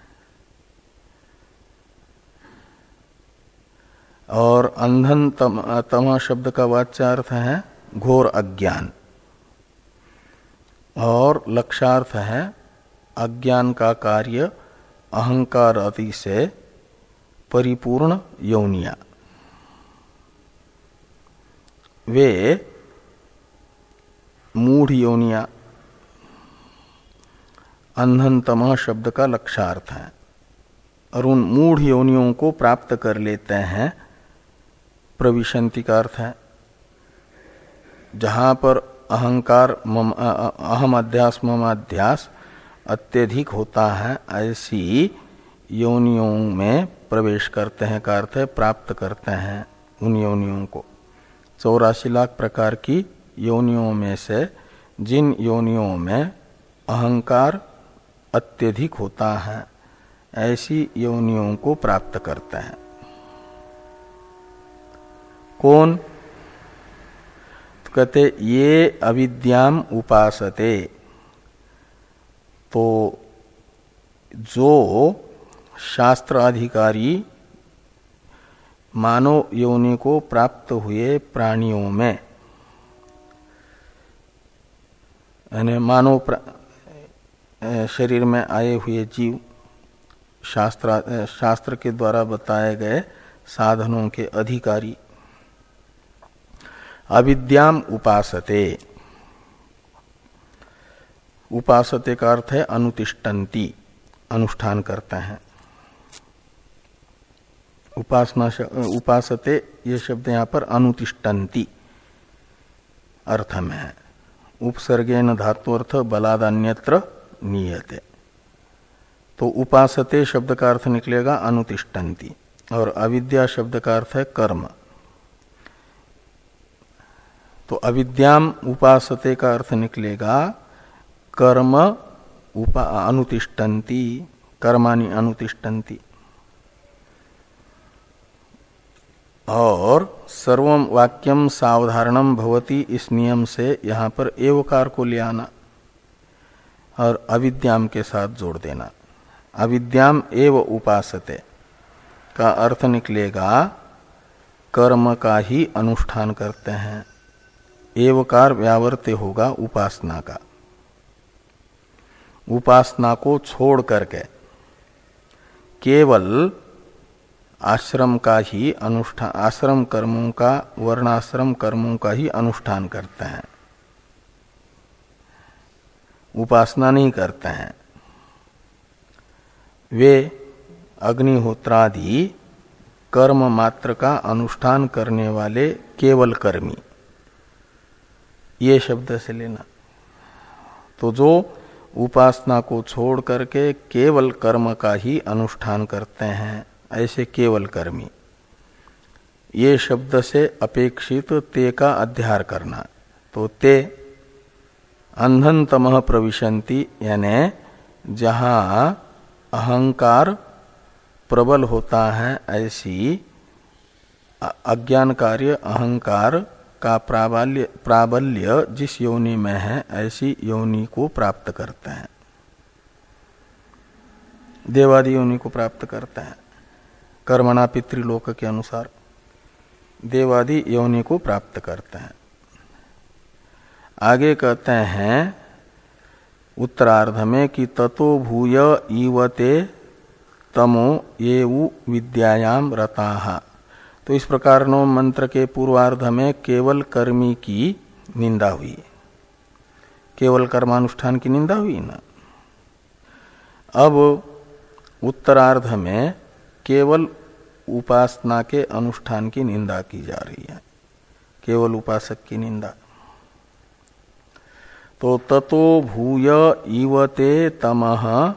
[SPEAKER 1] और अंधन तम, तमा शब्द का वाच्यार्थ है घोर अज्ञान। और लक्षार्थ है अज्ञान का कार्य अहंकार अति से परिपूर्ण यौनिया। वे मूढ़ यौनिया। अंधन अंधनतम शब्द का लक्षार्थ है। और उन मूढ़ योनियों को प्राप्त कर लेते हैं प्रविशंति का अर्थ है, जहाँ पर अहंकार अहम अध्यास मम अध्यास अत्यधिक होता है, ऐसी योनियों में प्रवेश करते हैं का अर्थ है प्राप्त करते हैं उन योनियों को। चौरासी लाख प्रकार की योनियों में से जिन योनियों में अहंकार अत्यधिक होता है, ऐसी योनियों को प्राप्त करते हैं। कौन? तो कहते, ये अविद्याम उपासते। तो जो शास्त्र अधिकारी मानव योनि को प्राप्त हुए प्राणियों में, यानी मानव शरीर में आए हुए जीव शास्त्र शास्त्र के द्वारा बताए गए साधनों के अधिकारी अविद्याम उपासते। उपासते का अर्थ है अनुतिष्ठन्ति, अनुष्ठान करते हैं। उपासना उपासते, ये शब्द यहाँ पर अनुतिष्ठन्ति अर्थ में है। उपसर्गेन धातुअर्थ बलादान्यत्र नियते। तो उपासते शब्द का अर्थ निकलेगा अनुतिष्ठन्ति और अविद्या शब्द का अर्थ है कर्म। तो अविद्याम उपासते का अर्थ निकलेगा, कर्म उपा, अनुतिष्ठन्ति कर्मानि अनुतिष्ठन्ति। और सर्वम वाक्यम सावधारणम भवती इस नियम से यहाँ पर एवकार को ले आना और अविद्याम के साथ जोड़ देना। अविद्याम एव उपासते का अर्थ निकलेगा, कर्म का ही अनुष्ठान करते हैं। एवकार व्यावर्त्य होगा उपासना का। उपासना को छोड़ करके केवल आश्रम का ही अनुष्ठान, आश्रम कर्मों का, वर्णाश्रम कर्मों का ही अनुष्ठान करते हैं। उपासना नहीं करते हैं। वे अग्निहोत्रादि कर्म मात्र का अनुष्ठान करने वाले केवल कर्मी। ये शब्द से लेना। तो जो उपासना को छोड़ करके केवल कर्म का ही अनुष्ठान करते हैं, ऐसे केवल कर्मी। ये शब्द से अपेक्षित ते का अध्यार करना। तो ते अंधनतम प्रविशंति, यानी जहाँ अहंकार प्रबल होता है, ऐसी अज्ञान कार्य अहंकार का प्राबल्य प्राबल्य जिस योनि में है, ऐसी योनि को प्राप्त करते हैं। देवादि योनि को प्राप्त करते हैं। कर्मणा पितृलोक के अनुसार देवादि योनि को प्राप्त करते हैं। आगे कहते हैं, उत्तरार्ध में कि ततो भूय ईवते तमो ये विद्यायाम रता। तो इस प्रकार नो मंत्र के पूर्वार्ध में केवल कर्मी की निंदा हुई। केवल कर्मानुष्ठान की निंदा हुई ना। अब उत्तरार्ध में केवल उपासना के अनुष्ठान की निंदा की जा रही है। केवल उपासक की निंदा। तो ततो भूय इवते तमह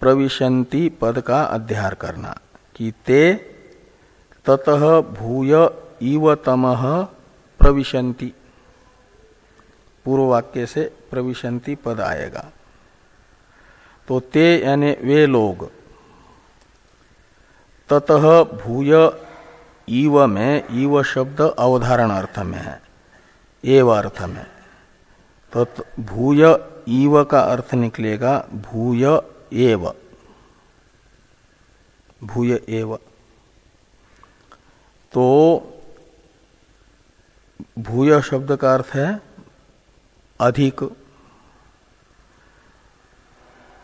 [SPEAKER 1] प्रविशंति पद का अध्यार करना कि ते ततः भूय इव तम प्रविशंति पूर्व वाक्य से प्रविशंति पद आएगा। तो ते यानी वे लोग। ततः भूय ईव में ईव शब्द अवधारण अर्थ में है, एव अर्थ में। तो भूय ईव का अर्थ निकलेगा, भूय एव। भूय एव। तो भूय शब्द का अर्थ है अधिक,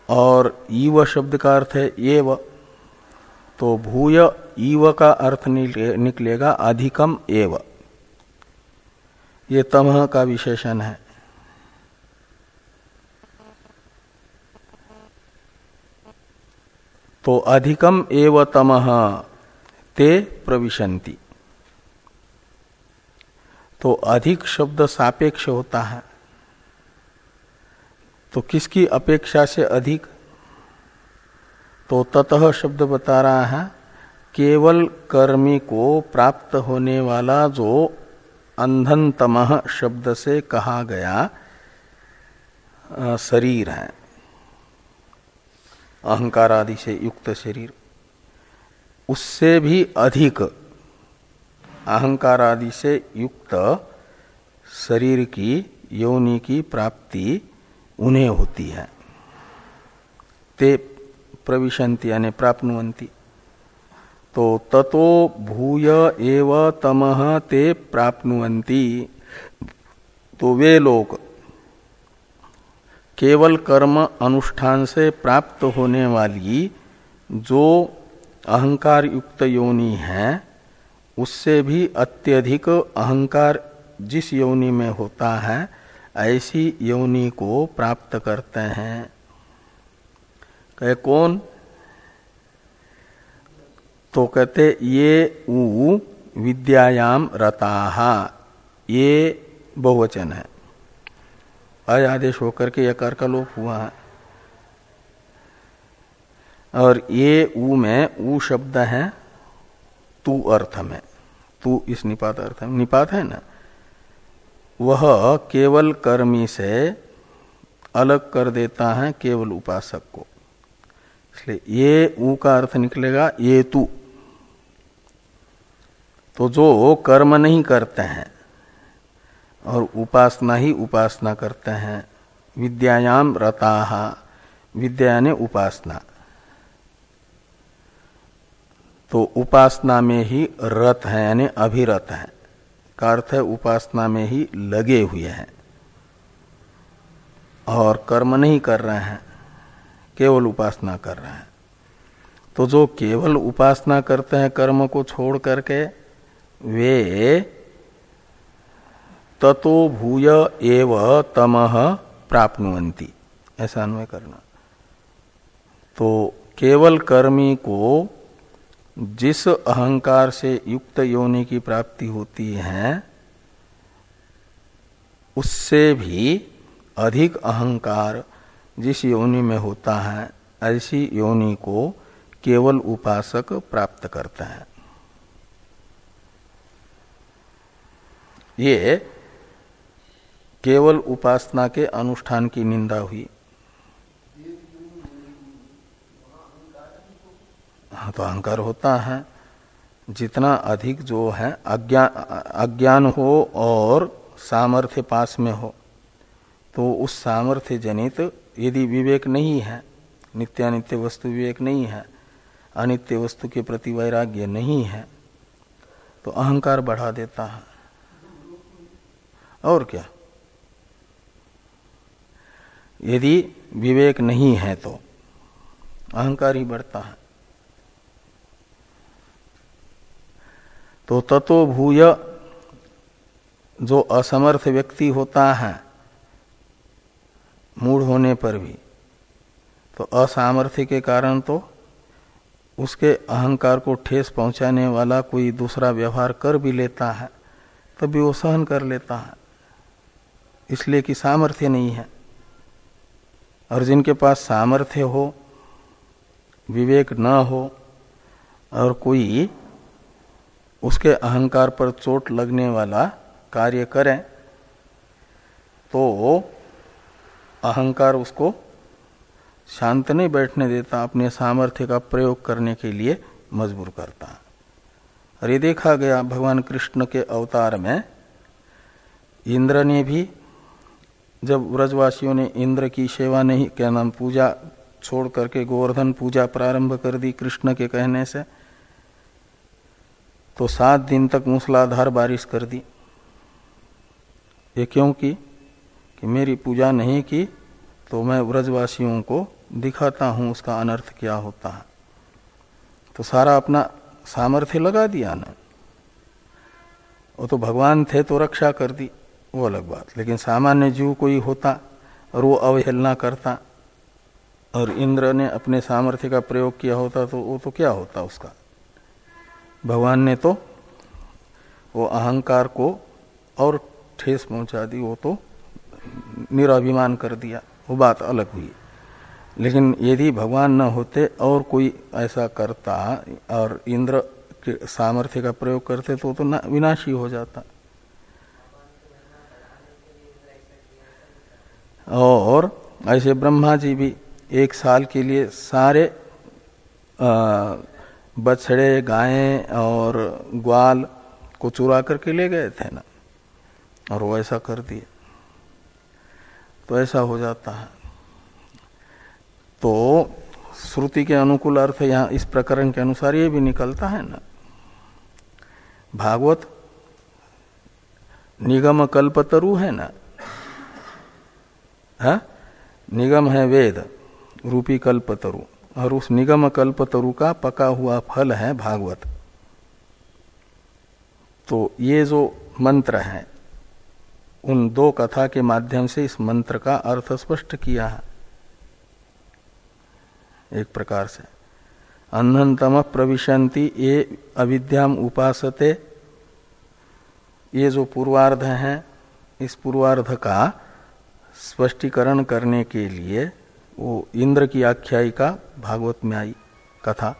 [SPEAKER 1] और ईव शब्द का अर्थ है एव। तो भूय ईव का अर्थ निकलेगा अधिकम एव। ये तमह का विशेषण है। तो अधिकम एव तमह। ते प्रविशंति तो अधिक शब्द सापेक्ष होता है। तो किसकी अपेक्षा से अधिक? तो ततः शब्द बता रहा है, केवल कर्मी को प्राप्त होने वाला जो अंधनतम शब्द से कहा गया शरीर है, अहंकार आदि से युक्त शरीर। उससे भी अधिक अहंकार आदि से युक्त शरीर की, योनि की प्राप्ति उन्हें होती है। ते प्रविशंति यानी प्राप्नुवंती तो ततो भूय एव तमह ते प्राप्नुवंती तो वे लोग केवल कर्म अनुष्ठान से प्राप्त होने वाली जो अहंकार युक्त योनि है, उससे भी अत्यधिक अहंकार जिस योनि में होता है, ऐसी योनि को प्राप्त करते हैं। कहे, कौन? तो कहते, ये ऊ विद्यायाम रताहा, ये बहुवचन है। अय आदेश होकर के यकार का लोप हुआ है। और ये उ में उ शब्द है, तू अर्थ में। तू इस निपात अर्थ में। निपात है ना? वह केवल कर्मी से अलग कर देता है केवल उपासक को। इसलिए ये ऊ का अर्थ निकलेगा, ये तू। तो जो कर्म नहीं करते हैं और उपासना ही उपासना करते हैं विद्यायाम रता, विद्या ने उपासना। तो उपासना में ही रत है, यानी अभिरत है। का अर्थ है उपासना में ही लगे हुए हैं। और कर्म नहीं कर रहे हैं, केवल उपासना कर रहे हैं। तो जो केवल उपासना करते हैं कर्म को छोड़ करके, वे ततो भूय एव तमह प्राप्नुवंती ऐसा अन्वय करना। तो केवल कर्मी को जिस अहंकार से युक्त योनि की प्राप्ति होती है, उससे भी अधिक अहंकार जिस योनि में होता है, ऐसी योनि को केवल उपासक प्राप्त करता है। ये केवल उपासना के अनुष्ठान की निंदा हुई। तो अहंकार होता है। जितना अधिक जो है अज्ञान अज्ञान हो और सामर्थ्य पास में हो तो उस सामर्थ्य जनित यदि विवेक नहीं है, नित्यानित्य वस्तु विवेक नहीं है, अनित्य वस्तु के प्रति वैराग्य नहीं है तो अहंकार बढ़ा देता है। और क्या? यदि विवेक नहीं है तो अहंकार ही बढ़ता है। तो ततो भूय, जो असमर्थ व्यक्ति होता है, मूढ़ होने पर भी। तो असामर्थ्य के कारण तो उसके अहंकार को ठेस पहुँचाने वाला कोई दूसरा व्यवहार कर भी लेता है, तभी वो सहन कर लेता है। इसलिए कि सामर्थ्य नहीं है। और जिनके पास सामर्थ्य हो, विवेक न हो, और कोई उसके अहंकार पर चोट लगने वाला कार्य करें तो अहंकार उसको शांत नहीं बैठने देता, अपने सामर्थ्य का प्रयोग करने के लिए मजबूर करता ये देखा गया भगवान कृष्ण के अवतार में, इंद्र ने भी, जब व्रजवासियों ने इंद्र की सेवा नहीं, क्या नाम पूजा छोड़ करके गोवर्धन पूजा प्रारंभ कर दी कृष्ण के कहने से तो सात दिन तक मूसलाधार बारिश कर दी। ये क्यों की? कि मेरी पूजा नहीं की तो मैं व्रजवासियों को दिखाता हूँ उसका अनर्थ क्या होता है। तो सारा अपना सामर्थ्य लगा दिया ना। वो तो भगवान थे तो रक्षा कर दी, वो अलग बात। लेकिन सामान्य जीव कोई होता और वो अवहेलना करता और इंद्र ने अपने सामर्थ्य का प्रयोग किया होता तो वो तो क्या होता उसका? भगवान ने तो वो अहंकार को और ठेस पहुँचा दी, वो तो निराभिमान कर दिया, वो बात अलग हुई। लेकिन यदि भगवान न होते और कोई ऐसा करता और इंद्र के सामर्थ्य का प्रयोग करते तो तो विनाशी हो जाता। और ऐसे ब्रह्मा जी भी एक साल के लिए सारे बछड़े, गायें और ग्वाल को चुरा करके ले गए थे ना। और वो ऐसा कर दिए। तो ऐसा हो जाता है। तो श्रुति के अनुकूल अर्थ यहाँ इस प्रकरण के अनुसार ये भी निकलता है ना। भागवत, निगम कल्पतरु है ना। है? निगम है वेद, रूपी कल्पतरु। और उस निगम कल्प तरु का पका हुआ फल है भागवत। तो ये जो मंत्र है, उन दो कथा के माध्यम से इस मंत्र का अर्थ स्पष्ट किया है। एक प्रकार से, अन्नतम प्रविशंति ये अविद्याम उपासते। ये जो पूर्वार्ध है, इस पूर्वार्ध का स्पष्टीकरण करने के लिए वो इंद्र की आख्यायिका भागवत में आई, कथा।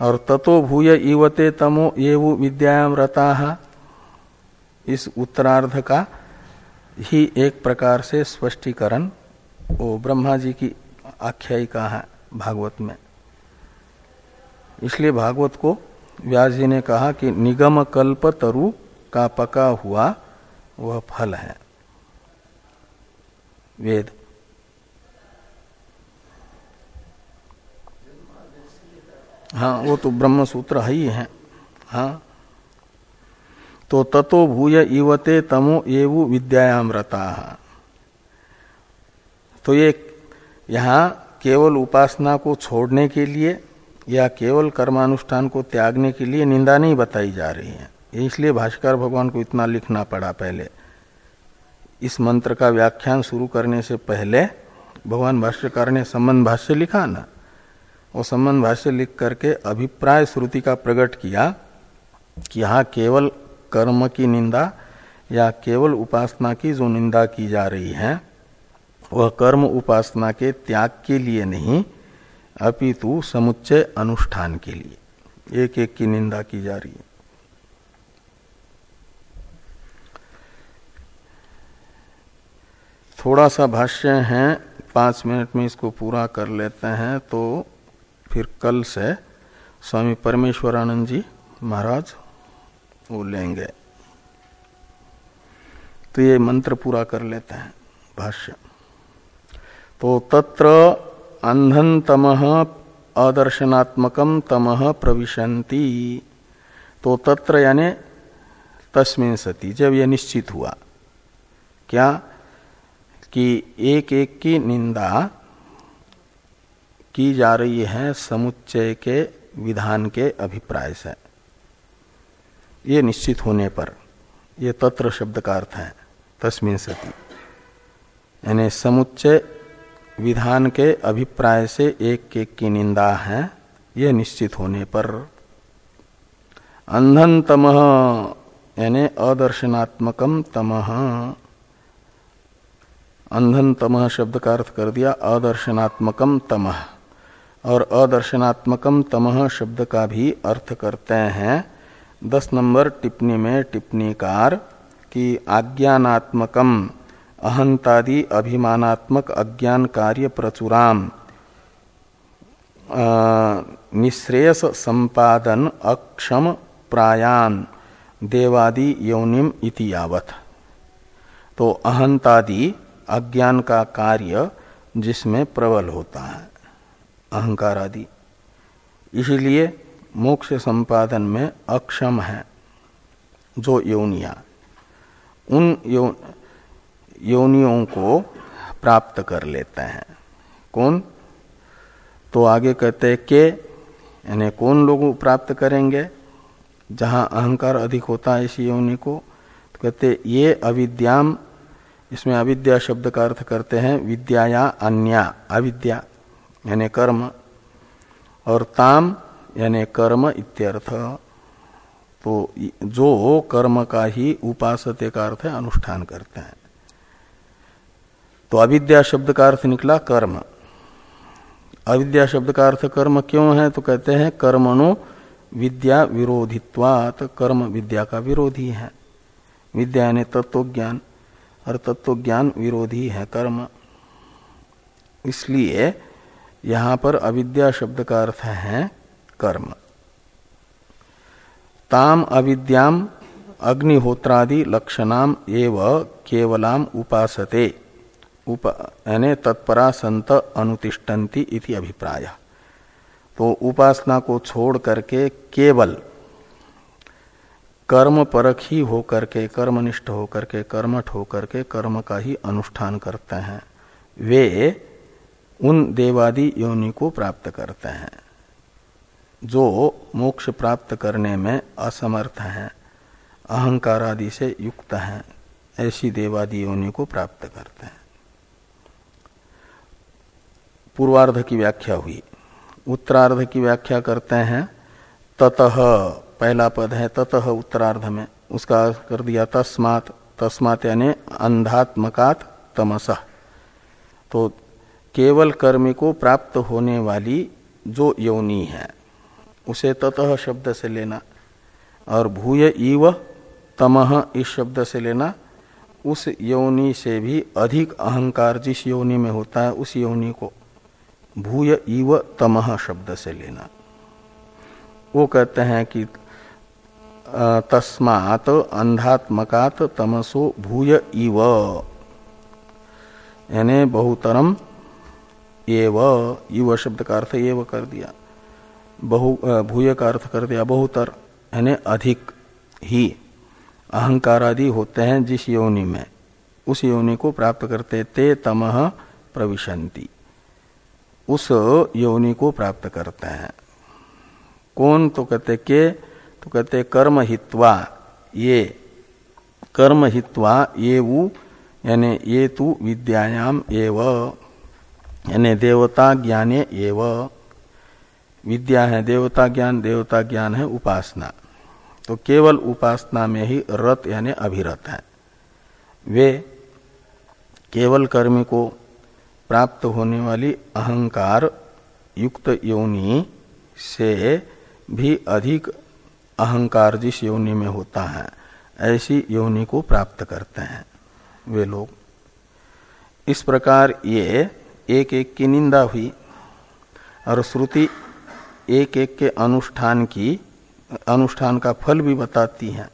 [SPEAKER 1] और ततो भूय इवते तमो ये वो विद्याम रता। इस उत्तरार्ध का ही एक प्रकार से स्पष्टीकरण वो ब्रह्मा जी की आख्यायिका है भागवत में। इसलिए भागवत को व्यास जी ने कहा कि निगम कल्प तरु का पका हुआ वह फल है। वेद। हाँ वो तो ब्रह्म सूत्र है ही है। हाँ। तो ततो भूय इवते तमो एवु विद्यायाम रता तो ये यहाँ केवल उपासना को छोड़ने के लिए या केवल कर्मानुष्ठान को त्यागने के लिए निंदा नहीं बताई जा रही है। इसलिए भाष्कर भगवान को इतना लिखना पड़ा पहले। इस मंत्र का व्याख्यान शुरू करने से पहले भगवान भाष्यकार ने संबंध भाष्य लिखा ना? वो संबंध भाष्य लिख करके अभिप्राय श्रुति का प्रकट किया कि यहाँ केवल कर्म की निंदा या केवल उपासना की जो निंदा की जा रही है, वह कर्म उपासना के त्याग के लिए नहीं, अपितु समुच्चय अनुष्ठान के लिए एक एक की निंदा की जा रही है। थोड़ा सा भाष्य है, पाँच मिनट में इसको पूरा कर लेते हैं तो फिर कल से स्वामी परमेश्वरानंद जी महाराज वो लेंगे। तो ये मंत्र पूरा कर लेते हैं, भाष्य। तो तत्र अंधन तम अदर्शनात्मकम तम प्रविशंति तो तत्र यानी तस्मिन सती, जब यह निश्चित हुआ। क्या? कि एक एक की निंदा की जा रही है समुच्चय के विधान के अभिप्राय से। ये निश्चित होने पर ये तत्र शब्द का अर्थ है, तस्मिन सती। यानी समुच्चय विधान के अभिप्राय से एक एक की निंदा है यह निश्चित होने पर अंधन तम यानी अदर्शनात्मकम तमह अंधन तमह शब्द का अर्थ कर दिया अदर्शनात्मकम तमह और अदर्शनात्मकम तमह शब्द का भी अर्थ करते हैं। दस नंबर टिप्पणी में टिप्पणीकार की आज्ञानात्मकम, अहंतादि अभिमानात्मक अज्ञान कार्य प्रचुराम। निश्रेयस संपादन अक्षम प्रायान, देवादि यौनिम इति यावत। तो अहंतादि अज्ञान का कार्य जिसमें प्रबल होता है। अहंकार आदि। इसीलिए मोक्ष संपादन में अक्षम है जो योनिया। उन योनियों को प्राप्त कर लेते हैं। कौन? तो आगे कहते हैं के, यानी कौन लोग प्राप्त करेंगे? जहाँ अहंकार अधिक होता है इसी योनि को तो कहते ये अविद्याम, इसमें अविद्या शब्द का अर्थ करते हैं विद्या या अन्या, अविद्या। यानी कर्म और ताम यानी कर्म इत्यर्थ। तो जो कर्म का ही उपासते का अर्थ है, अनुष्ठान करते हैं। तो अविद्या शब्द का अर्थ निकला कर्म। अविद्या शब्द का अर्थ कर्म क्यों है? तो कहते हैं, कर्मणो विद्या विरोधित्वात। कर्म विद्या का विरोधी है। विद्या यानी तत्व ज्ञान और तत्व ज्ञान विरोधी है कर्म। इसलिए यहाँ पर अविद्या शब्द का अर्थ है कर्म। ताम अविद्याम, अग्निहोत्रादि लक्षणाम एव केवलाम उपासते। उप तत्परा संत अनुतिष्ठन्ति इति अभिप्राय। तो उपासना को छोड़ करके केवल कर्म परख ही होकर के कर्मनिष्ठ होकर के कर्मठ होकर के कर्म का ही अनुष्ठान करते हैं। वे उन देवादि योनि को प्राप्त करते हैं, जो मोक्ष प्राप्त करने में असमर्थ हैं अहंकार आदि से युक्त हैं, ऐसी देवादि योनि को प्राप्त करते हैं। पूर्वार्ध की व्याख्या हुई। उत्तरार्ध की व्याख्या करते हैं, ततः, पहला पद है ततः उत्तरार्ध में, उसका कर दिया तस्मात तस्मात यानी अंधात्मकात तमस। तो केवल कर्मी को प्राप्त होने वाली जो योनि है, उसे ततः शब्द से लेना और भूय इव तमह इस शब्द से लेना, उस योनि से भी अधिक अहंकार जिस योनि में होता है, उस योनि को भूय इव तमह शब्द से लेना। वो कहते हैं कि तस्मात अंधात्मकात तमसो भूय इव। यानी बहुतरम एव इव शब्द का अर्थ एव कर दिया। बहु भूय का अर्थ कर दिया। बहुतर, यानी अधिक ही अहंकार आदि होते हैं जिस योनि में। उस योनि को प्राप्त करते, ते तमह प्रविशंति उस योनि को प्राप्त करते हैं। कौन? तो कहते के? तो कहते कर्म हित्वा, ये। कर्म हित्वा, ये वो यानी ये तु विद्यायाम एव यानी देवता ज्ञाने एव। विद्या है देवता ज्ञान देवता ज्ञान है उपासना। तो केवल उपासना में ही रत यानी अभिरत है। वे केवल कर्मी को प्राप्त होने वाली अहंकार युक्त योनि से भी अधिक अहंकार जिस योनि में होता है, ऐसी योनि को प्राप्त करते हैं वे लोग। इस प्रकार ये एक एक की निंदा हुई और श्रुति एक एक के अनुष्ठान की, अनुष्ठान का फल भी बताती है।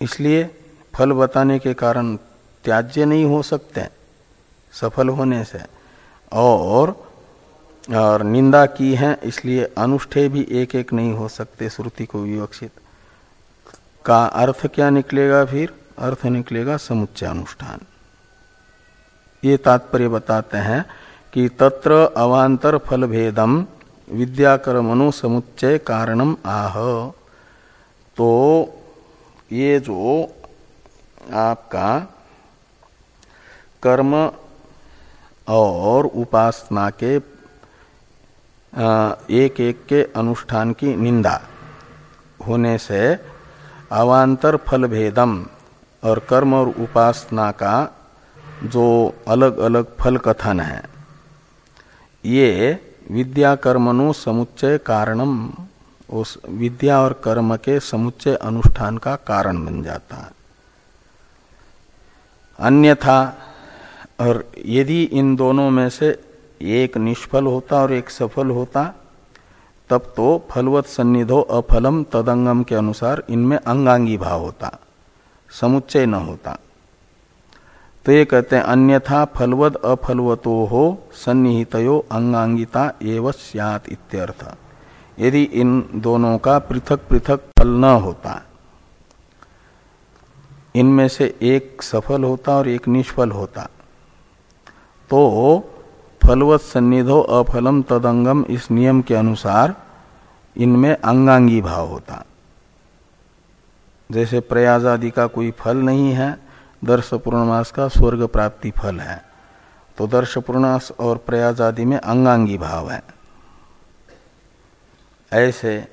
[SPEAKER 1] इसलिए फल बताने के कारण त्याज्य नहीं हो सकते, सफल होने से। और और निंदा की है, इसलिए अनुष्ठे भी एक एक नहीं हो सकते, श्रुति को विवक्षित। का अर्थ क्या निकलेगा फिर? अर्थ निकलेगा समुच्चय अनुष्ठान। ये तात्पर्य बताते हैं कि तत्र अवांतर फल भेदम विद्याकर्मणु समुच्चय कारणम आह। तो ये जो आपका कर्म और उपासना के एक एक के अनुष्ठान की निंदा होने से अवान्तर फल भेदम और कर्म और उपासना का जो अलग अलग फल कथन है, ये विद्या कर्मणु समुच्चय कारणम, उस विद्या और कर्म के समुच्चय अनुष्ठान का कारण बन जाता है। अन्यथा, और यदि इन दोनों में से एक निष्फल होता और एक सफल होता, तब तो फलवत सन्निधो अफलम तदंगम के अनुसार इनमें अंगांगी भाव होता, समुच्चय न होता। तो ये कहते हैं, अन्यथा फलवद अफलवतो हो, सन्निहितयो अंगांगिता एवं सियात इत्यर्थ। यदि इन दोनों का पृथक पृथक फल न होता, इनमें से एक सफल होता और एक निष्फल होता तो फलवत सन्निधो अफलम तदंगम इस नियम के अनुसार इनमें अंगांगी भाव होता। जैसे प्रयाज आदि का कोई फल नहीं है दर्श पूर्णमास का स्वर्ग प्राप्ति फल है। तो दर्श पूर्णमास और प्रयाज आदि में अंगांगी भाव है। ऐसे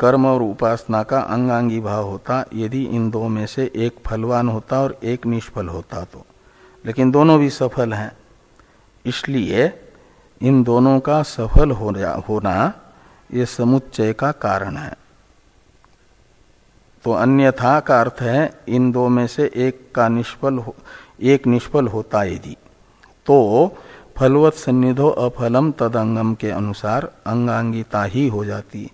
[SPEAKER 1] कर्म और उपासना का अंगांगी भाव होता, यदि इन दो में से एक फलवान होता और एक निष्फल होता तो। लेकिन दोनों भी सफल हैं। इसलिए इन दोनों का सफल होना ये समुच्चय का कारण है। तो अन्यथा का अर्थ है इन दो में से एक का निष्फल हो, एक निष्फल होता यदि। तो फलवत सन्निधो अफलम तदंगम के अनुसार अंगांगिता ही हो जाती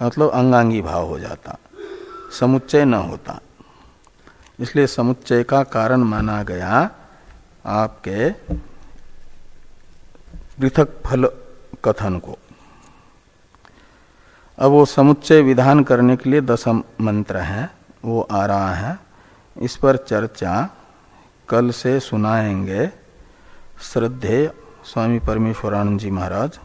[SPEAKER 1] मतलब अंगांगी भाव हो जाता समुच्चय न होता। इसलिए समुच्चय का कारण माना गया आपके पृथक फल कथन को। अब वो समुच्चय विधान करने के लिए दसम मंत्र है, वो आ रहा है। इस पर चर्चा कल से सुनाएँगे। श्रद्धे स्वामी परमेश्वरानंद जी महाराज।